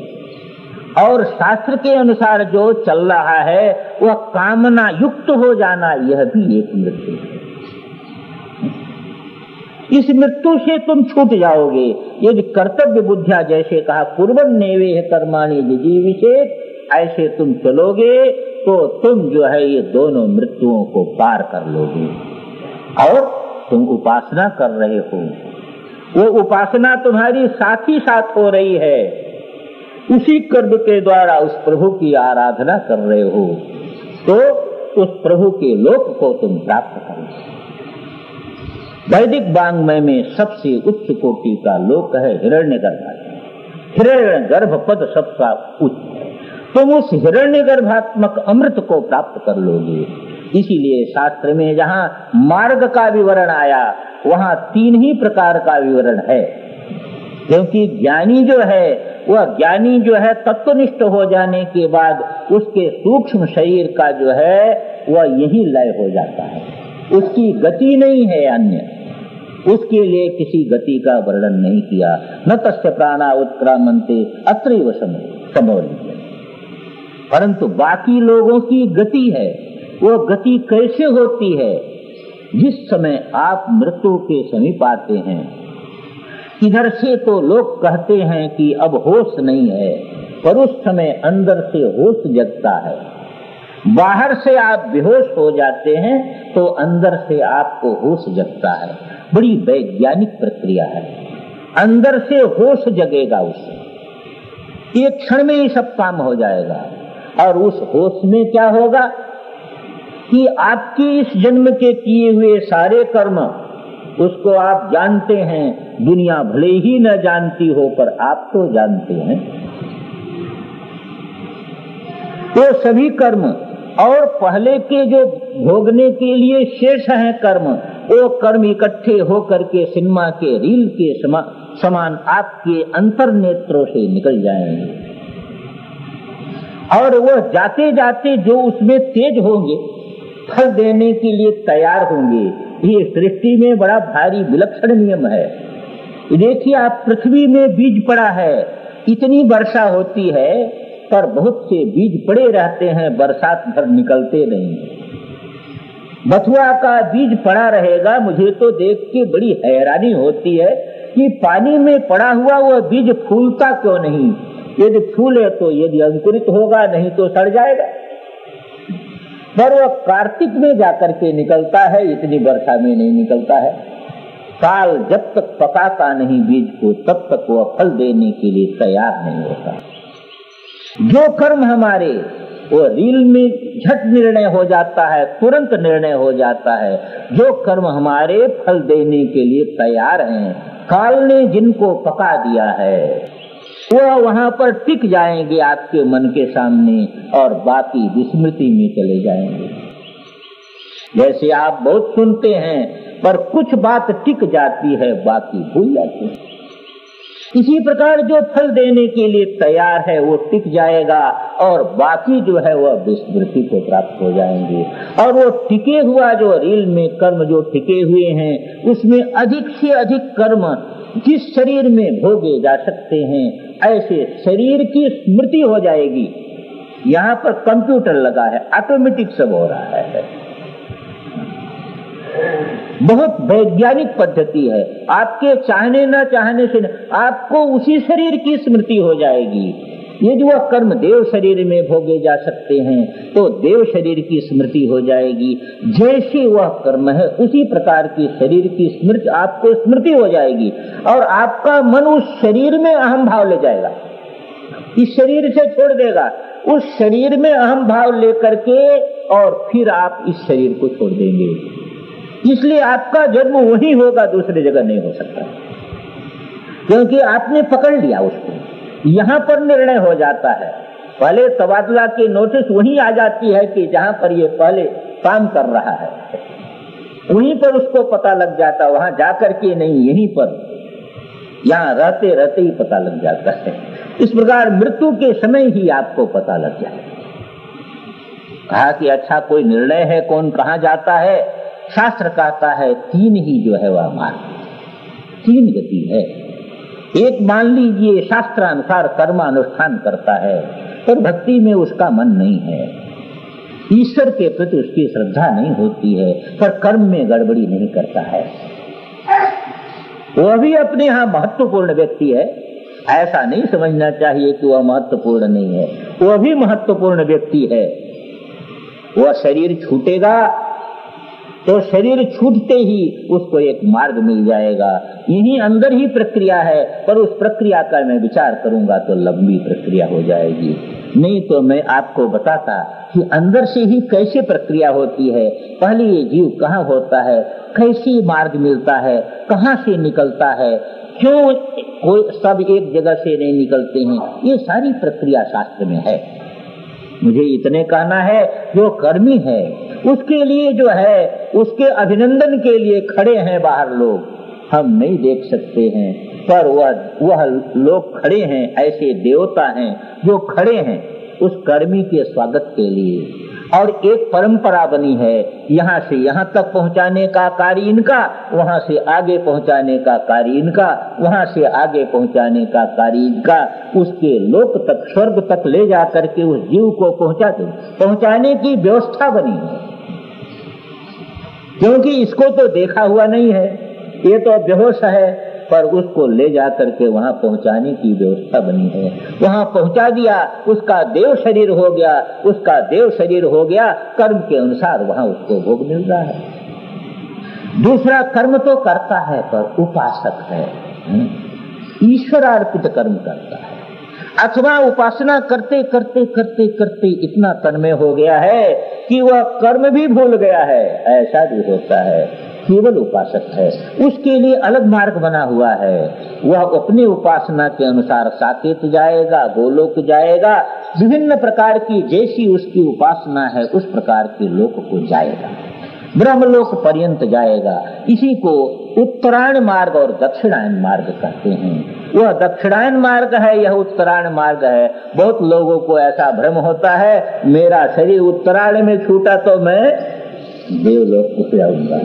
और शास्त्र के अनुसार जो चल रहा है, वह कामना युक्त हो जाना यह भी एक मृत्यु है। इस मृत्यु से तुम छूट जाओगे। यदि कर्तव्य बुद्धिया जैसे कहा पूर्वन नेवे कर्माणी विशेष ऐसे तुम चलोगे तो तुम जो है ये दोनों मृत्युओं को पार कर लोगे। और तुम उपासना कर रहे हो। वो उपासना तुम्हारी साथ ही साथ हो रही है। उसी कर्म के द्वारा उस प्रभु की आराधना कर रहे हो। तो उस प्रभु के लोक को तुम प्राप्त करो। वैदिक बांग्मय में सबसे उच्च कोटि का लोक है हिरण्य गर्भ हिरण्य गर्भ पद सबका उच्च तुम उस हिरण्य गर्भात्मक अमृत को प्राप्त कर लोगे। इसीलिए शास्त्र में जहाँ मार्ग का विवरण आया, वहाँ तीन ही प्रकार का विवरण है। क्योंकि ज्ञानी जो है, वह ज्ञानी जो है तत्वनिष्ठ हो जाने के बाद उसके सूक्ष्म शरीर का जो है, वह यही लय हो जाता है। उसकी गति नहीं है अन्य। उसके लिए किसी गति का वर्णन नहीं किया। न तस्य प्राणा उत्क्रामंते अत्र समौल्य परंतु बाकी लोगों की गति है। वो गति कैसे होती है? जिस समय आप मृत्यु के समीप आते हैं। इधर से तो लोग कहते हैं कि अब होश नहीं है, पर उस समय अंदर से होश जगता है। बाहर से आप बेहोश हो जाते हैं तो अंदर से आपको होश जगता है। बड़ी वैज्ञानिक प्रक्रिया है। अंदर से होश जगेगा उससे एक क्षण में ही सब काम हो जाएगा। और उस होश में क्या होगा कि आपके इस जन्म के किए हुए सारे कर्म, उसको आप जानते हैं। दुनिया भले ही न जानती हो, पर आप तो जानते हैं। तो सभी कर्म और पहले के जो भोगने के लिए शेष हैं कर्म वो कर्म इकट्ठे होकर के सिनेमा के रील के समा, समान आपके अंतर नेत्रों से निकल जाएँगे। और वो जाते जाते जो उसमें तेज होंगे फल देने के लिए तैयार होंगे ये सृष्टि में बड़ा भारी विलक्षण नियम है। देखिए आप पृथ्वी में बीज पड़ा है इतनी वर्षा होती है पर बहुत से बीज पड़े रहते हैं, बरसात भर निकलते नहीं। बथुआ का बीज पड़ा रहेगा, मुझे तो देख के बड़ी हैरानी होती है कि पानी में पड़ा हुआ वह बीज फूलता क्यों नहीं? यदि फूले तो यदि अंकुरित होगा, नहीं तो सड़ जाएगा। पर वह कार्तिक में जाकर के निकलता है, इतनी वर्षा में नहीं निकलता है। काल जब तक पकाता नहीं बीज को, तब तक वह फल देने के लिए तैयार नहीं होता। जो कर्म हमारे, वो रील में झट निर्णय हो जाता है, तुरंत निर्णय हो जाता है। जो कर्म हमारे फल देने के लिए तैयार हैं, काल ने जिनको पका दिया है वह वहाँ पर टिक जाएँगे आपके मन के सामने और बाकी विस्मृति में चले जाएँगे। जैसे आप बहुत सुनते हैं, पर कुछ बात टिक जाती है, बाकी भूल जाती है। इसी प्रकार जो फल देने के लिए तैयार है, वो टिक जाएगा और बाकी जो है वह विस्मृति को प्राप्त हो जाएँगे। और वो टिके हुआ जो रील में कर्म जो टिके हुए हैं, उसमें अधिक से अधिक कर्म जिस शरीर में भोगे जा सकते हैं, ऐसे शरीर की स्मृति हो जाएगी। यहाँ पर कंप्यूटर लगा है ऑटोमेटिक सब हो रहा है। बहुत वैज्ञानिक पद्धति है। आपके चाहने ना चाहने से आपको उसी शरीर की स्मृति हो जाएगी। यदि वह कर्म देव शरीर में भोगे जा सकते हैं तो देव शरीर की स्मृति हो जाएगी। जैसे वह कर्म है, उसी प्रकार की शरीर की स्मृति, आपको स्मृति हो जाएगी। और आपका मन उस शरीर में अहम भाव ले जाएगा। इस शरीर से छोड़ देगा। उस शरीर में अहम भाव लेकर के और फिर आप इस शरीर को छोड़ देंगे। इसलिए आपका जन्म वही होगा, दूसरी जगह नहीं हो सकता। क्योंकि आपने पकड़ लिया उसको। यहाँ पर निर्णय हो जाता है। पहले तबादला की नोटिस वही आ जाती है कि जहाँ पर ये पहले काम कर रहा है। वहीं पर उसको पता लग जाता, वहाँ जाकर के नहीं, यहीं पर। यहाँ रहते रहते ही पता लग जाता है। इस प्रकार मृत्यु के समय ही आपको पता लग जाए। कहा कि अच्छा कोई निर्णय है, कौन कहा जाता है? शास्त्र कहता है, तीन ही जो है वह मार्ग तीन गति है। एक मान लीजिए शास्त्र अनुसार कर्मानुष्ठान करता है, पर भक्ति में उसका मन नहीं है। ईश्वर के प्रति उसकी श्रद्धा नहीं होती है, पर कर्म में गड़बड़ी नहीं करता है। वह भी अपने यहाँ महत्वपूर्ण व्यक्ति है। ऐसा नहीं समझना चाहिए कि वह महत्वपूर्ण नहीं है। वह भी महत्वपूर्ण व्यक्ति है। वह शरीर छूटेगा तो शरीर छूटते ही उसको एक मार्ग मिल जाएगा। यही अंदर ही प्रक्रिया है, पर उस प्रक्रिया का मैं विचार करूँगा तो लंबी प्रक्रिया हो जाएगी। नहीं तो मैं आपको बताता कि अंदर से ही कैसे प्रक्रिया होती है। पहले ये जीव कहाँ होता है, कैसे मार्ग मिलता है, कहाँ से निकलता है, क्यों कोई सब एक जगह से नहीं निकलते हैं? ये सारी प्रक्रिया शास्त्र में है। मुझे इतने कहना है, जो कर्मी है, उसके लिए जो है, उसके अभिनंदन के लिए खड़े हैं बाहर लोग। हम नहीं देख सकते हैं, पर वह वह लोग खड़े हैं, ऐसे देवता हैं, जो खड़े हैं, उस कर्मी के स्वागत के लिए। और एक परंपरा बनी है। यहाँ से यहाँ तक पहुँचाने का कार्य इनका, वहाँ से आगे पहुँचाने का कार्य इनका, वहाँ से आगे पहुँचाने का कार्य इनका। उसके लोक तक, स्वर्ग तक ले जा करके उस जीव को पहुँचा दे। पहुँचाने की व्यवस्था बनी है। क्योंकि इसको तो देखा हुआ नहीं है। ये तो बेहोश है। पर उसको ले जा करके वहाँ पहुँचाने की व्यवस्था बनी है। वहाँ पहुँचा दिया, उसका देव शरीर हो गया, उसका देव शरीर हो गया, कर्म के अनुसार वहाँ उसको भोग मिल रहा है। दूसरा कर्म तो करता है, पर उपासक है ईश्वर अर्पित कर्म करता है। अथवा उपासना करते करते करते करते इतना तन्मय हो गया है कि वह कर्म भी भूल गया है, ऐसा भी होता है। केवल उपासक है। उसके लिए अलग मार्ग बना हुआ है। वह अपनी उपासना के अनुसार साकेत जाएगा, गोलोक जाएगा। विभिन्न प्रकार की जैसी उसकी उपासना है, उस प्रकार के लोक को जाएगा। ब्रह्मलोक पर्यंत जाएगा। इसी को उत्तरायण मार्ग और दक्षिणायन मार्ग कहते हैं। वह दक्षिणायन मार्ग है, यह उत्तरायण मार्ग है। बहुत लोगों को ऐसा भ्रम होता है, मेरा शरीर उत्तरायण में छूटा तो मैं देवलोक को जाऊँगा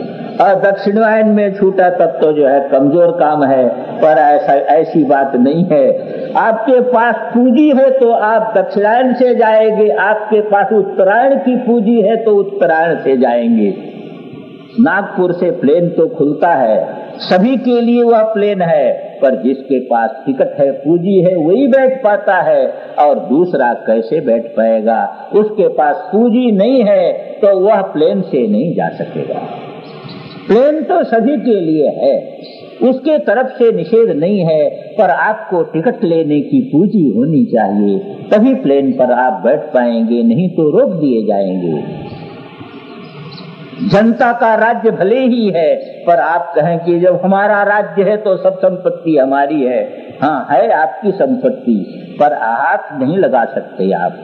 और दक्षिणायन में छूटा तब तो जो है कमज़ोर काम है, पर ऐसा, ऐसी बात नहीं है। आपके पास पूंजी है तो आप दक्षिणायन से जाएँगे, आपके पास उत्तरायण की पूंजी है तो उत्तरायण से जाएँगे। नागपुर से प्लेन तो खुलता है, सभी के लिए वह प्लेन है। पर जिसके पास टिकट है, पूंजी है, वही बैठ पाता है। और दूसरा कैसे बैठ पाएगा? उसके पास पूंजी नहीं है तो वह प्लेन से नहीं जा सकेगा। प्लेन तो सभी के लिए है। उसके तरफ़ से निषेध नहीं है, पर आपको टिकट लेने की पूंजी होनी चाहिए। तभी प्लेन पर आप बैठ पाएँगे, नहीं तो रोक दिए जाएँगे। जनता का राज्य भले ही है, पर आप कहें कि जब हमारा राज्य है तो सब संपत्ति हमारी है। हाँ है आपकी संपत्ति, पर हाथ नहीं लगा सकते आप।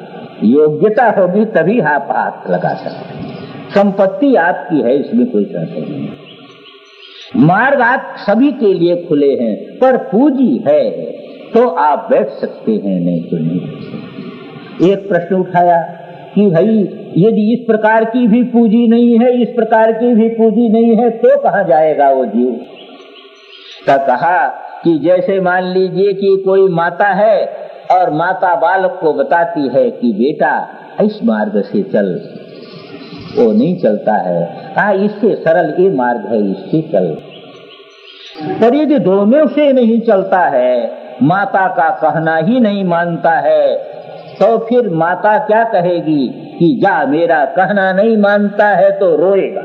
योग्यता होगी तभी आप हाथ लगा सकते संपत्ति आपकी है, इसमें कोई संशय नहीं मार्ग आप सभी के लिए खुले हैं, पर पूंजी है। तो आप बैठ सकते हैं, नहीं तो नहीं एक प्रश्न उठाया कि भाई, यदि इस प्रकार की भी पूंजी नहीं है, इस प्रकार की भी पूंजी नहीं है तो कहा जाएगा वो जीव? का कहा कि जैसे मान लीजिए कि कोई माता है और माता बालक को बताती है कि बेटा, इस मार्ग से चल। वो नहीं चलता है। हाँ इससे सरल ये मार्ग है, इससे चल। पर यदि दोनों से नहीं चलता है, माता का कहना ही नहीं मानता है तो फिर माता क्या कहेगी कि जा, मेरा कहना नहीं मानता है तो रोएगा।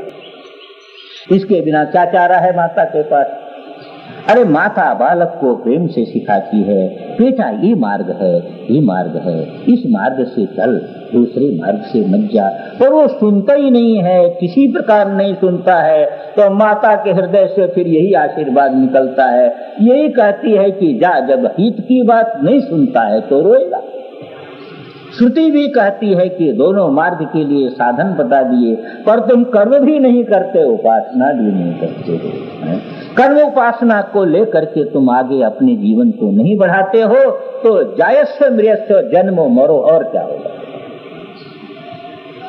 इसके बिना क्या चारा है माता के पास? अरे माता बालक को प्रेम से सिखाती है, बेटा ये मार्ग है, ये मार्ग है, इस मार्ग से चल, दूसरे मार्ग से मत जा। पर वो सुनता ही नहीं है, किसी प्रकार नहीं सुनता है तो माता के हृदय से फिर यही आशीर्वाद निकलता है। यही कहती है कि जा, जब हित की बात नहीं सुनता है तो रोएगा। श्रुति भी कहती है कि दोनों मार्ग के लिए साधन बता दिए, पर तुम कर्म भी नहीं करते, उपासना भी नहीं करते हो कर्म उपासना को लेकर के तुम आगे अपने जीवन को नहीं बढ़ाते हो तो जायस्व मृयस्व जन्मो मरो और क्या होगा?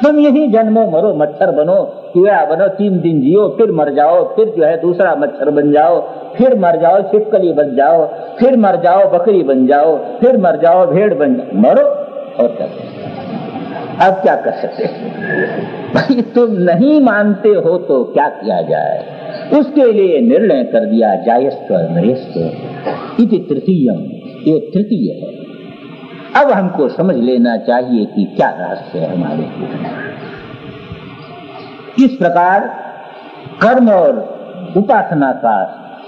तुम यही जन्मो मरो, मच्छर बनो कीड़ा बनो, तीन दिन जियो, फिर मर जाओ, फिर जो है दूसरा मच्छर बन जाओ, फिर मर जाओ, छिपकली बन जाओ, फिर मर जाओ, बकरी बन जाओ, फिर मर जाओ, भेड़ बन जाओ, मरो। और क्या अब क्या कर सकते? भाई, तुम नहीं मानते हो तो क्या किया जाए? उसके लिए निर्णय कर दिया जायस्व नरेस्व इति ये तृतीय है। अब हमको समझ लेना चाहिए कि क्या रहस्य है हमारे इस प्रकार कर्म और उपासना का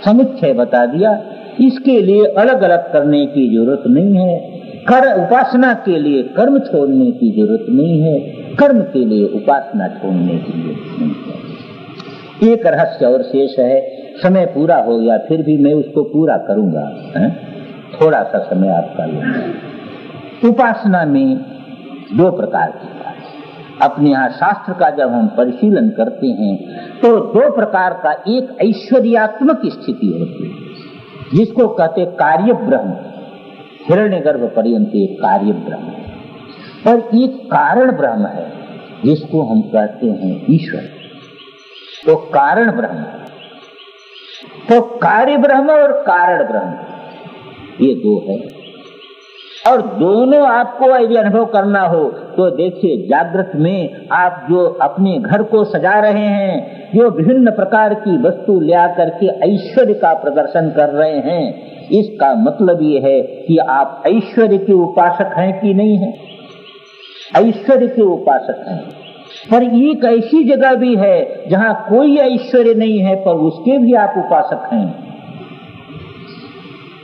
समुच्चय बता दिया। इसके लिए अलग अलग करने की ज़रूरत नहीं है। कर उपासना के लिए कर्म छोड़ने की ज़रूरत नहीं है। कर्म के लिए उपासना छोड़ने की ज़रूरत नहीं है। एक रहस्य और शेष है, समय पूरा हो गया फिर भी मैं उसको पूरा करूँगा, है? थोड़ा सा समय आपका लेंगे उपासना में दो प्रकार की अपने यहाँ शास्त्र का जब हम परिशीलन करते हैं तो दो प्रकार का एक ऐश्वर्यात्मक स्थिति होती है, जिसको कहते कार्य ब्रह्म हिरण्य गर्भ पर्यंत एक कार्य ब्रह्म है। और एक कारण ब्रह्म है, जिसको हम कहते हैं ईश्वर। तो कारण ब्रह्म तो कार्य ब्रह्म और कारण ब्रह्म, ये दो है। और दोनों आपको यदि अनुभव करना हो तो देखिए जागृत में आप जो अपने घर को सजा रहे हैं, जो विभिन्न प्रकार की वस्तु ले आकर के ऐश्वर्य का प्रदर्शन कर रहे हैं, इसका मतलब ये है कि आप ऐश्वर्य के उपासक हैं कि नहीं है? ऐश्वर्य के उपासक हैं। पर एक ऐसी जगह भी है जहाँ कोई ऐश्वर्य नहीं है, पर उसके भी आप उपासक हैं।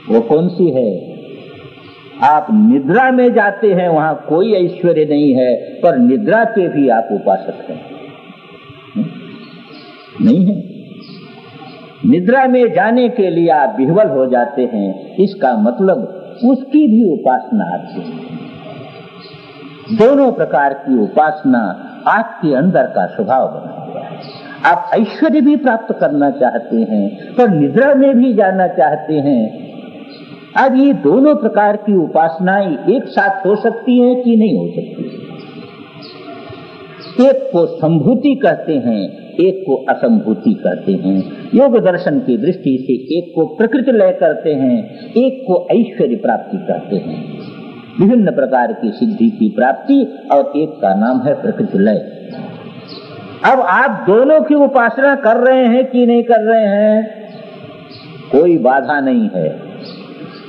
वो कौन सी है? आप निद्रा में जाते हैं, वहाँ कोई ऐश्वर्य नहीं है, पर निद्रा के भी आप उपासक हैं। नहीं है। निद्रा में जाने के लिए आप विह्वल हो जाते हैं, इसका मतलब उसकी भी उपासना आपकी दोनों प्रकार की उपासना आपके अंदर का स्वभाव बना हुआ है। आप ऐश्वर्य भी प्राप्त करना चाहते हैं, पर निद्रा में भी जाना चाहते हैं अब ये दोनों प्रकार की उपासनाएँ एक साथ हो सकती है कि नहीं हो सकती? एक को संभूति कहते हैं, एक को असंभूति कहते हैं। योग दर्शन की दृष्टि से एक को प्रकृति लय करते हैं, एक को ऐश्वर्य प्राप्ति कहते हैं। विभिन्न प्रकार की सिद्धि की प्राप्ति और एक का नाम है प्रकृति लय। अब आप दोनों की उपासना कर रहे हैं कि नहीं कर रहे हैं? कोई बाधा नहीं है।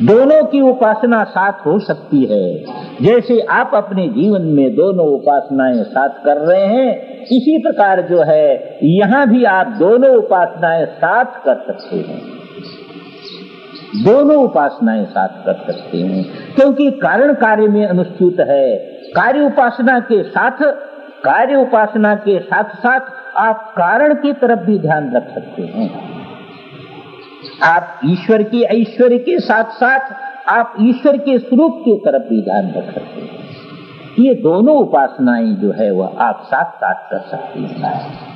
दोनों की उपासना साथ हो सकती है। जैसे आप अपने जीवन में दोनों उपासनाएँ साथ कर रहे हैं, इसी प्रकार जो है, यहाँ भी आप दोनों उपासनाएँ साथ कर सकते हैं। दोनों उपासनाएँ साथ कर सकते हैं, क्योंकि कारण कार्य में अनुसूत है। कार्य उपासना के साथ, कार्य उपासना के साथ साथ आप कारण की तरफ़ भी ध्यान रख सकते हैं। आप ईश्वर की ऐश्वर्य के साथ साथ आप ईश्वर के स्वरूप की तरफ़ भी ध्यान रख सकते हैं। ये दोनों उपासनाएँ जो है वह आप साथ साथ कर सकते हैं।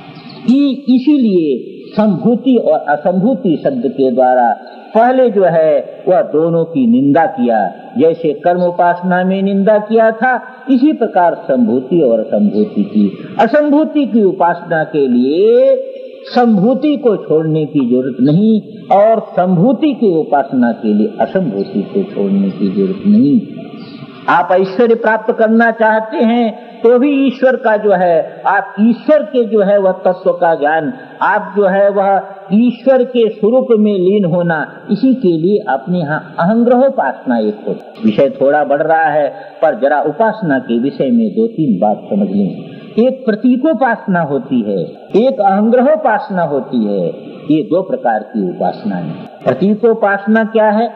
इसीलिए संभूति और असंभूति शब्द के द्वारा पहले जो है वह दोनों की निंदा किया, जैसे कर्म उपासना में निंदा किया था, इसी प्रकार संभूति और असंभूति की असंभूति की उपासना के लिए संभूति को छोड़ने की ज़रूरत नहीं और संभूति की उपासना के लिए असंभूति को छोड़ने की ज़रूरत नहीं। आप ऐश्वर्य प्राप्त करना चाहते हैं तो भी ईश्वर का जो है, आप ईश्वर के जो है वह तत्व का ज्ञान, आप जो है वह ईश्वर के स्वरूप में लीन होना, इसी के लिए अपने यहाँ अहंग्रह उपासना एक हो। विषय थोड़ा बढ़ रहा है, पर जरा उपासना के विषय में दो तीन बात समझ लें। एक प्रतीकोपासना होती है, एक अहंग्रहोपासना होती है। ये दो प्रकार की उपासना है। प्रतीकोपासना क्या है?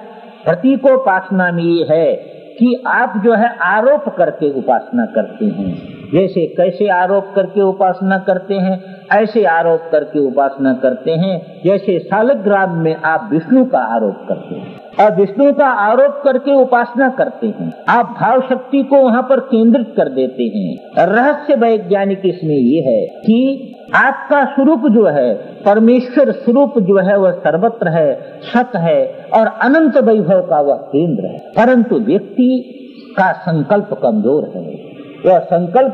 प्रतीकोपासना में ये है कि आप जो है आरोप करके उपासना करते हैं। जैसे कैसे आरोप करके उपासना करते हैं, ऐसे आरोप करके उपासना करते हैं, जैसे सालग्राम में आप विष्णु का आरोप करते हैं। और विष्णु का आरोप करके उपासना करते हैं। आप भाव शक्ति को वहाँ पर केंद्रित कर देते हैं। रहस्य वैज्ञानिक इसमें ये है कि आपका स्वरूप जो है, परमेश्वर स्वरूप जो है, वह सर्वत्र है, सत है, और अनंत वैभव का वह केंद्र है। परंतु व्यक्ति का संकल्प कमज़ोर है। वह संकल्प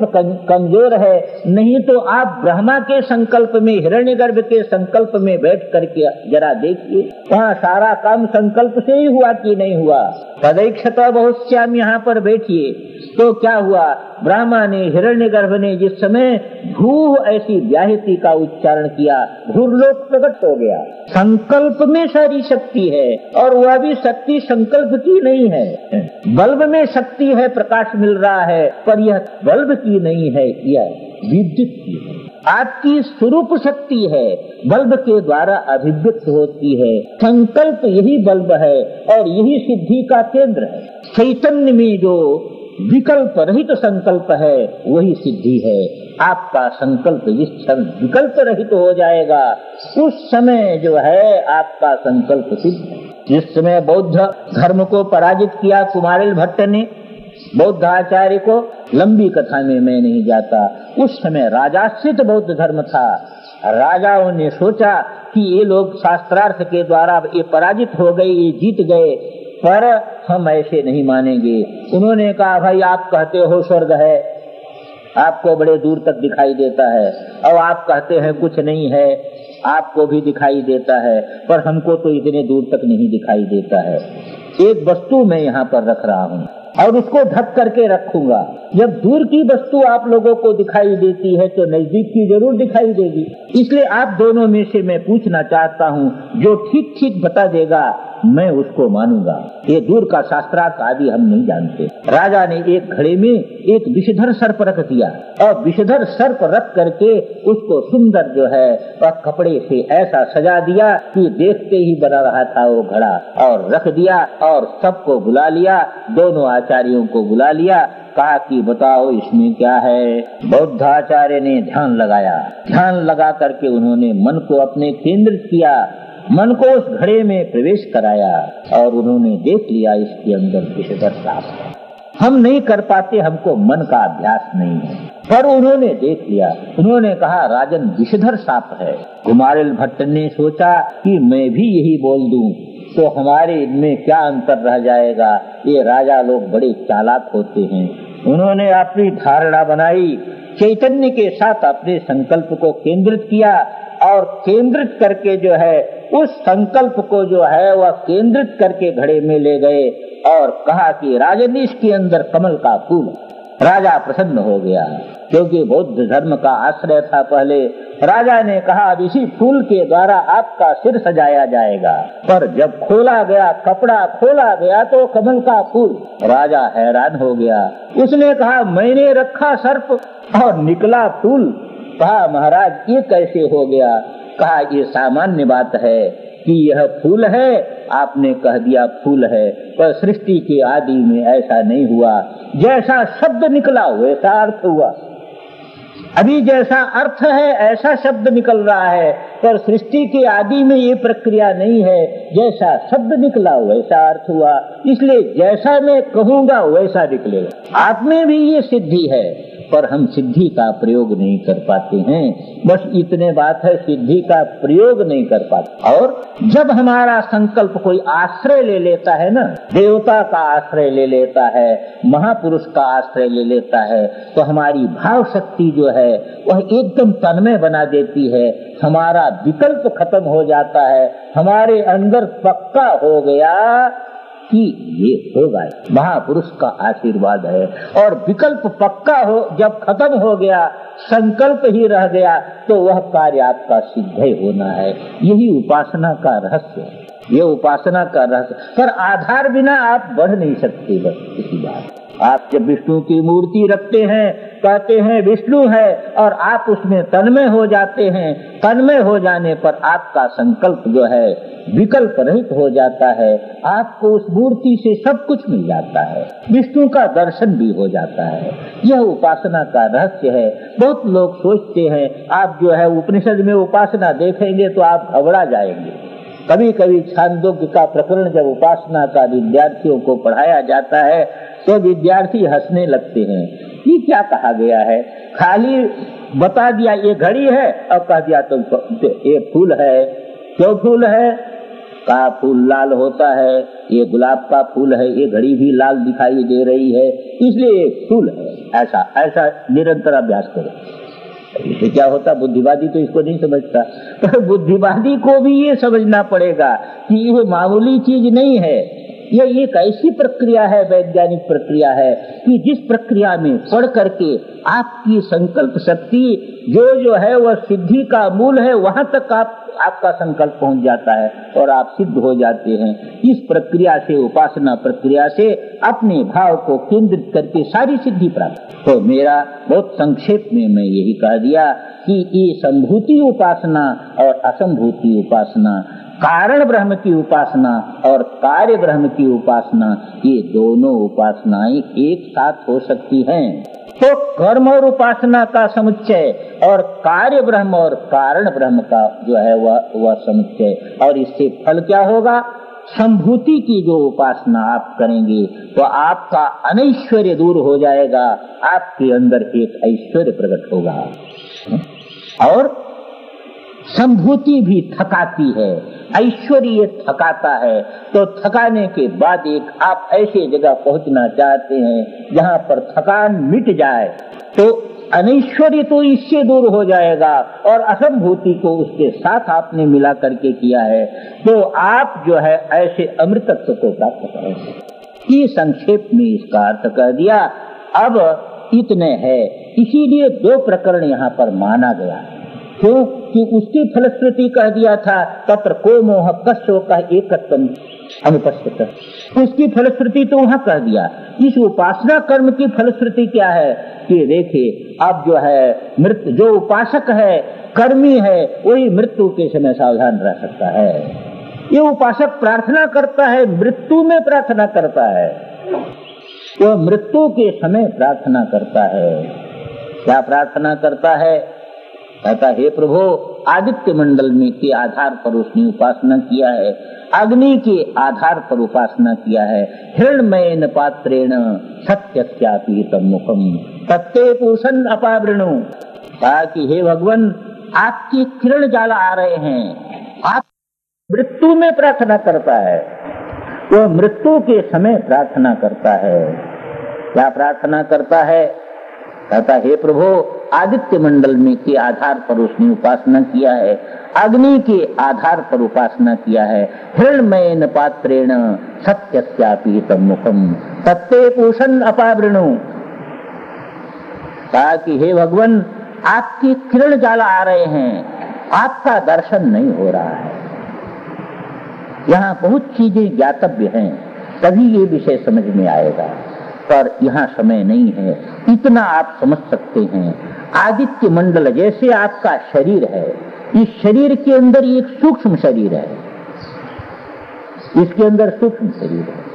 कमज़ोर है। नहीं तो आप ब्रह्मा के संकल्प में, हिरण्यगर्भ के संकल्प में बैठ करके जरा देखिए। वहाँ सारा काम संकल्प से ही हुआ कि नहीं हुआ? तदैक्षता बहुत श्याम यहाँ पर बैठिए। तो क्या हुआ? ब्रह्मा ने, हिरण्यगर्भ ने जिस समय भू ऐसी व्याहति का उच्चारण किया, भूर्लोक प्रकट हो गया। संकल्प में सारी शक्ति है, और वह भी शक्ति संकल्प की नहीं है। बल्ब में शक्ति है, प्रकाश मिल रहा है, पर यह बल्ब की नहीं है, यह विद्युत की है। आपकी स्वरूप शक्ति है, बल्ब के द्वारा अभिव्यक्त होती है। संकल्प यही बल्ब है और यही सिद्धि का केंद्र है। चैतन्य में जो विकल्प रहित तो संकल्प है, वही सिद्धि है। आपका संकल्प जिस क्षण विकल्प रहित तो हो जाएगा, उस समय जो है आपका संकल्प सिद्ध जिस समय बौद्ध धर्म को पराजित किया कुमारिल भट्ट ने बौद्ध आचार्य को लंबी कथा में मैं नहीं जाता। उस समय राजाश्रित बौद्ध धर्म था। राजाओं ने सोचा कि ये लोग शास्त्रार्थ के द्वारा ये पराजित हो गए, ये जीत गए, पर हम ऐसे नहीं मानेंगे। उन्होंने कहा, भाई, आप कहते हो स्वर्ग है, आपको बड़े दूर तक दिखाई देता है। और आप कहते हैं कुछ नहीं है, आपको भी दिखाई देता है, पर हमको तो इतने दूर तक नहीं दिखाई देता है। एक वस्तु मैं यहाँ पर रख रहा हूँ। और उसको ढक करके रखूँगा। जब दूर की वस्तु आप लोगों को दिखाई देती है तो नज़दीक की ज़रूर दिखाई देगी। इसलिए आप दोनों में से मैं पूछना चाहता हूँ, जो ठीक ठीक बता देगा मैं उसको मानूँगा। ये दूर का शास्त्रार्थ आदि हम नहीं जानते। राजा ने एक घड़े में एक विषधर सर्प रख दिया। और विषधर सर्प रख करके उसको सुंदर जो है, वह कपड़े से ऐसा सजा दिया कि देखते ही बना रहा था वो घड़ा। और रख दिया और सबको बुला लिया, दोनों आचार्यों को बुला लिया। कहा कि बताओ इसमें क्या है? बौद्ध आचार्य ने ध्यान लगाया। ध्यान लगा करके उन्होंने मन को अपने केंद्रित किया। मन को उस घड़े में प्रवेश कराया और उन्होंने देख लिया इसके अंदर विषधर साफ़ हम नहीं कर पाते, हमको मन का अभ्यास नहीं है। पर उन्होंने देख लिया। उन्होंने कहा, राजन विषधर साप है। कुमारिल भट्ट ने सोचा कि मैं भी यही बोल दूँ तो हमारे इनमें क्या अंतर रह जाएगा? ये राजा लोग बड़े चालाक होते हैं। उन्होंने अपनी धारणा बनाई, चैतन्य के साथ अपने संकल्प को केंद्रित किया और केंद्रित करके जो है उस संकल्प को जो है वह केंद्रित करके घड़े में ले गए और कहा कि राजनीश के अंदर कमल का फूल राजा प्रसन्न हो गया। क्योंकि बौद्ध धर्म का आश्रय था पहले, राजा ने कहा, अब इसी फूल के द्वारा आपका सिर सजाया जाएगा। पर जब खोला गया, कपड़ा खोला गया तो कमल का फूल राजा हैरान हो गया। उसने कहा, मैंने रखा सर्प और निकला फूल। कहा, महाराज, ये कैसे हो गया? कहा, ये सामान्य बात है कि यह फूल है। आपने कह दिया, फूल है। पर सृष्टि के आदि में ऐसा नहीं हुआ। जैसा शब्द निकला, वैसा अर्थ हुआ। अभी जैसा अर्थ है, ऐसा शब्द निकल रहा है। पर सृष्टि के आदि में ये प्रक्रिया नहीं है। जैसा शब्द निकला, वैसा अर्थ हुआ। इसलिए जैसा मैं कहूँगा, वैसा निकलेगा। आप में भी ये सिद्धि है। पर हम सिद्धि का प्रयोग नहीं कर पाते हैं। बस इतने बात है, सिद्धि का प्रयोग नहीं कर पाते। और जब हमारा संकल्प कोई आश्रय ले लेता है ना, देवता का आश्रय ले लेता है, महापुरुष का आश्रय ले लेता है तो हमारी भाव शक्ति जो है, वह एकदम तन्मय बना देती है। हमारा विकल्प खत्म हो जाता है। हमारे अंदर पक्का हो गया कि ये होगा। महापुरुष का आशीर्वाद है। और विकल्प पक्का हो, जब खत्म हो गया, संकल्प ही रह गया तो वह कार्य आपका सिद्ध होना है। यही उपासना का रहस्य है। ये उपासना का रहस्य। पर आधार बिना आप बढ़ नहीं सकते बस। किसी बात। आप जब विष्णु की मूर्ति रखते हैं कहते हैं, विष्णु है, और आप उसमें तन्मय हो जाते हैं। तन्मय हो जाने पर आपका संकल्प जो है, विकल्प रहित हो जाता है। आपको उस मूर्ति से सब कुछ मिल जाता है। विष्णु का दर्शन भी हो जाता है। यह उपासना का रहस्य है। बहुत लोग सोचते हैं, आप जो है, उपनिषद में उपासना देखेंगे तो आप घबरा जाएँगे। कभी कभी छांदोग्य का प्रकरण जब उपासना का विद्यार्थियों को पढ़ाया जाता है तो विद्यार्थी हंसने लगते हैं। ये क्या कहा गया है? खाली बता दिया, ये घड़ी है, और कह दिया तुम तो ये फूल है। क्यों फूल है? का फूल लाल होता है, ये गुलाब का फूल है, ये घड़ी भी लाल दिखाई दे रही है, इसलिए फूल है। ऐसा ऐसा निरंतर अभ्यास करो। इसे क्या होता, बुद्धिवादी तो इसको नहीं समझता। तो बुद्धिवादी को भी ये समझना पड़ेगा कि ये मामूली चीज़ नहीं है। ये एक ऐसी प्रक्रिया है, वैज्ञानिक प्रक्रिया है, कि जिस प्रक्रिया में पढ़ करके आपकी संकल्प शक्ति जो जो है, वह सिद्धि का मूल है, वहाँ तक आप, आपका संकल्प पहुँच जाता है और आप सिद्ध हो जाते हैं। इस प्रक्रिया से, उपासना प्रक्रिया से अपने भाव को केंद्रित करके सारी सिद्धि प्राप्त तो मेरा बहुत संक्षेप में मैं यही कह दिया कि ये संभूति उपासना और असंभूति उपासना कारण ब्रह्म की उपासना और कार्य ब्रह्म की उपासना, ये दोनों उपासनाएँ एक साथ हो सकती हैं। तो कर्म और उपासना का समुच्चय और कार्य ब्रह्म और कारण ब्रह्म का जो है वह वह समुच्चय। और इससे फल क्या होगा? संभूति की जो उपासना आप करेंगे तो आपका अनैश्वर्य दूर हो जाएगा, आपके अंदर एक ऐश्वर्य प्रकट होगा। और संभूति भी थकाती है, ऐश्वर्य थकाता है तो थकाने के बाद एक आप ऐसे जगह पहुँचना चाहते हैं जहाँ पर थकान मिट जाए तो अनैश्वर्य तो इससे दूर हो जाएगा और असंभूति को उसके साथ आपने मिला करके किया है तो आप जो है ऐसे अमृतत्व को प्राप्त करेंगे। ये संक्षेप में इसका अर्थ कह दिया, अब इतने है, इसीलिए दो प्रकरण यहाँ पर माना गया है। क्यों कि उसकी फलश्रुति कह दिया था, तत्र को मोह कश्यो का एक अनुपस्थित उसकी फलश्रुति तो वहाँ कह दिया। इस उपासना कर्म की फलश्रुति क्या है? कि देखिए, अब जो है मृत्यु जो उपासक है, कर्मी है, वही मृत्यु के समय सावधान रह सकता है। ये उपासक प्रार्थना करता है, मृत्यु में प्रार्थना करता है। वह मृत्यु के समय प्रार्थना करता है। क्या प्रार्थना करता है? कहता, हे प्रभु, आदित्य मंडल में के आधार पर उसने उपासना किया है। अग्नि के आधार पर उपासना किया है। हिरणमय पात्रेण सत्य मुखम तत्ते पूषण अपावृणु। कहा कि हे भगवान, आपके किरण जाल आ रहे हैं। आप मृत्यु में प्रार्थना करता है। वह मृत्यु के समय प्रार्थना करता है। क्या प्रार्थना करता है? कहता, हे प्रभु, आदित्य मंडल में के आधार पर उसने उपासना किया है। अग्नि के आधार पर उपासना किया है। हिरणमय पात्रेण सत्य मुखम तत्ते पोषण अपावृणु। कहा कि, हे भगवान, आपके किरण जाल आ रहे हैं। आपका दर्शन नहीं हो रहा है। यहाँ बहुत चीज़ें ज्ञातव्य हैं। तभी ये विषय समझ में आएगा। पर यहाँ समय नहीं है। इतना आप समझ सकते हैं। आदित्य मंडल जैसे आपका शरीर है, इस शरीर के अंदर एक सूक्ष्म शरीर है। इसके अंदर सूक्ष्म शरीर है।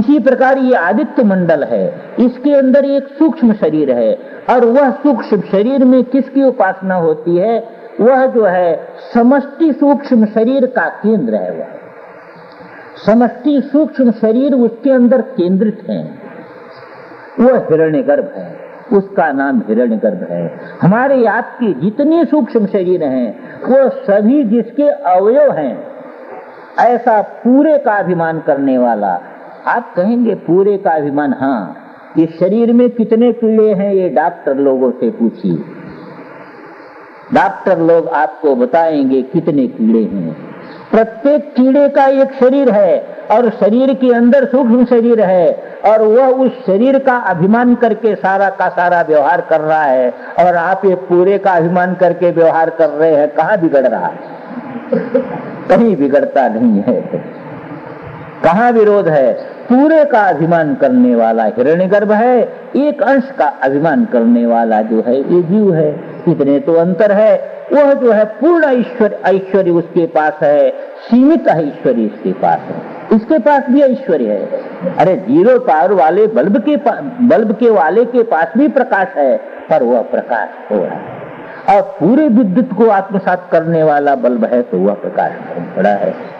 इसी प्रकार ये आदित्य मंडल है, इसके अंदर एक सूक्ष्म शरीर है। और वह सूक्ष्म शरीर में किसकी उपासना होती है? वह जो है, समष्टि सूक्ष्म शरीर का केंद्र है वह। समष्टि सूक्ष्म शरीर उसके अंदर केंद्रित है। वह हिरण्य गर्भ है। उसका नाम हिरण्य गर्भ है। हमारे आपके जितने सूक्ष्म शरीर हैं वो सभी जिसके अवयव हैं, ऐसा पूरे का अभिमान करने वाला। आप कहेंगे, पूरे का अभिमान? हाँ। इस शरीर में कितने कीड़े हैं, ये डॉक्टर लोगों से पूछिए। डॉक्टर लोग आपको बताएँगे कितने कीड़े हैं। प्रत्येक कीड़े का एक शरीर है और शरीर के अंदर सूक्ष्म शरीर है और वह उस शरीर का अभिमान करके सारा का सारा व्यवहार कर रहा है और आप ये पूरे का अभिमान करके व्यवहार कर रहे हैं, कहाँ बिगड़ रहा है? कहीं बिगड़ता नहीं है। कहाँ विरोध है? पूरे का अभिमान करने वाला हिरण्य गर्भ है एक अंश का अभिमान करने वाला जो है, ये जीव है। इतने तो अंतर है। वह जो है, पूर्ण ऐश्वर्य ऐश्वर्य उसके पास है। सीमित ऐश्वर्य इसके पास है। इसके पास भी ऐश्वर्य है। अरे ज़ीरो पावर वाले बल्ब के बल्ब के वाले के पास भी प्रकाश है, पर वह प्रकाश हो रहा है। और पूरे विद्युत को आत्मसात करने वाला बल्ब है तो वह प्रकाश बड़ा है।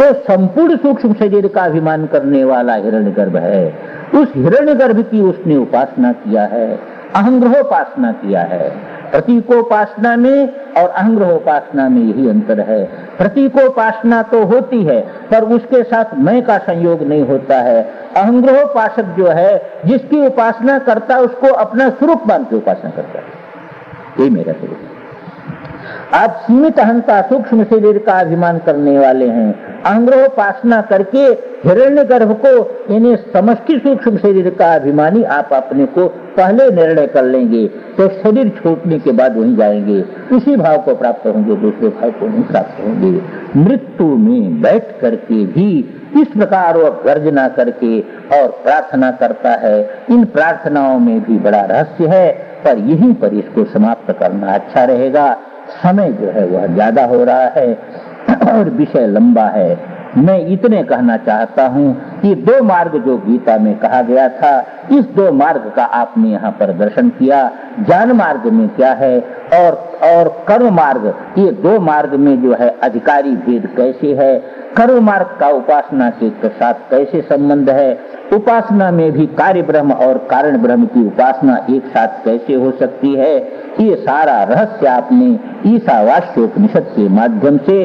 तो संपूर्ण सूक्ष्म शरीर का अभिमान करने वाला हिरण्य गर्भ है। उस हिरण्य गर्भ की उसने उपासना किया है, अहंग्रहोपासना किया है। प्रतीकोपासना में और अहंग्रहोपासना में यही अंतर है। प्रतीकोपासना तो होती है, पर उसके साथ मैं का संयोग नहीं होता है। अहंग्रहोपासक जो है, जिसकी उपासना करता, उसको अपना स्वरूप मान के उपासना करता है। ये मेरा स्वरूप आप सीमित अहंता सूक्ष्म शरीर का अभिमान करने वाले हैं अंग्रहोपासना करके हिरण्य गर्भ को यानी समष्टि सूक्ष्म शरीर का अभिमानी आप अपने को पहले निर्णय कर लेंगे तो शरीर छूटने के बाद वहीं जाएँगे। इसी भाव को प्राप्त होंगे, दूसरे भाव को नहीं प्राप्त होंगे। मृत्यु में बैठ करके भी इस प्रकार वह गर्जना करके और प्रार्थना करता है। इन प्रार्थनाओं में भी बड़ा रहस्य है, पर यहीं पर इसको समाप्त करना अच्छा रहेगा। समय जो है वह ज़्यादा हो रहा है। और विषय लंबा है। मैं इतने कहना चाहता हूँ कि दो मार्ग जो गीता में कहा गया था, इस दो मार्ग का आपने यहाँ पर दर्शन किया। ज्ञान मार्ग में क्या है और और कर्म मार्ग? ये दो मार्ग में जो है अधिकारी भेद कैसे है? कर्म मार्ग का उपासना के साथ कैसे संबंध है? उपासना में भी कार्य ब्रह्म और कारण ब्रह्म की उपासना एक साथ कैसे हो सकती है? ये सारा रहस्य आपने ईसावास्योपनिषद के माध्यम से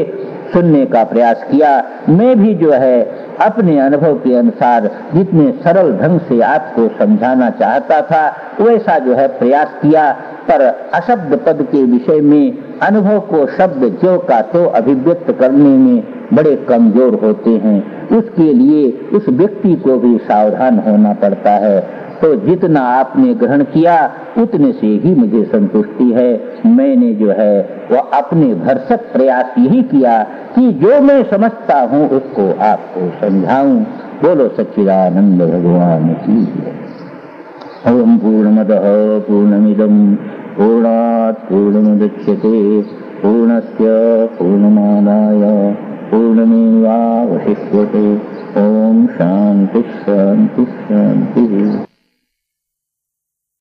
सुनने का प्रयास किया। मैं भी जो है, अपने अनुभव के अनुसार जितने सरल ढंग से आपको समझाना चाहता था, वैसा जो है प्रयास किया। पर अशब्द पद के विषय में, अनुभव को शब्द जो का तो अभिव्यक्त करने में बड़े कमज़ोर होते हैं। उसके लिए उस व्यक्ति को भी सावधान होना पड़ता है। तो जितना आपने ग्रहण किया, उतने से ही मुझे संतुष्टि है। मैंने जो है वह अपने भरसक प्रयास यही किया कि जो मैं समझता हूँ, उसको आपको समझाऊं। बोलो, सच्चिदानंद भगवान की ओम पूर्णमद पूर्णमिदम पूर्णात् पूर्णमुदच्यते, पूर्णस्य पूर्णमादाय, पूर्णमेवावशिष्यते। ॐ शान्तिः शान्तिः शान्तिः।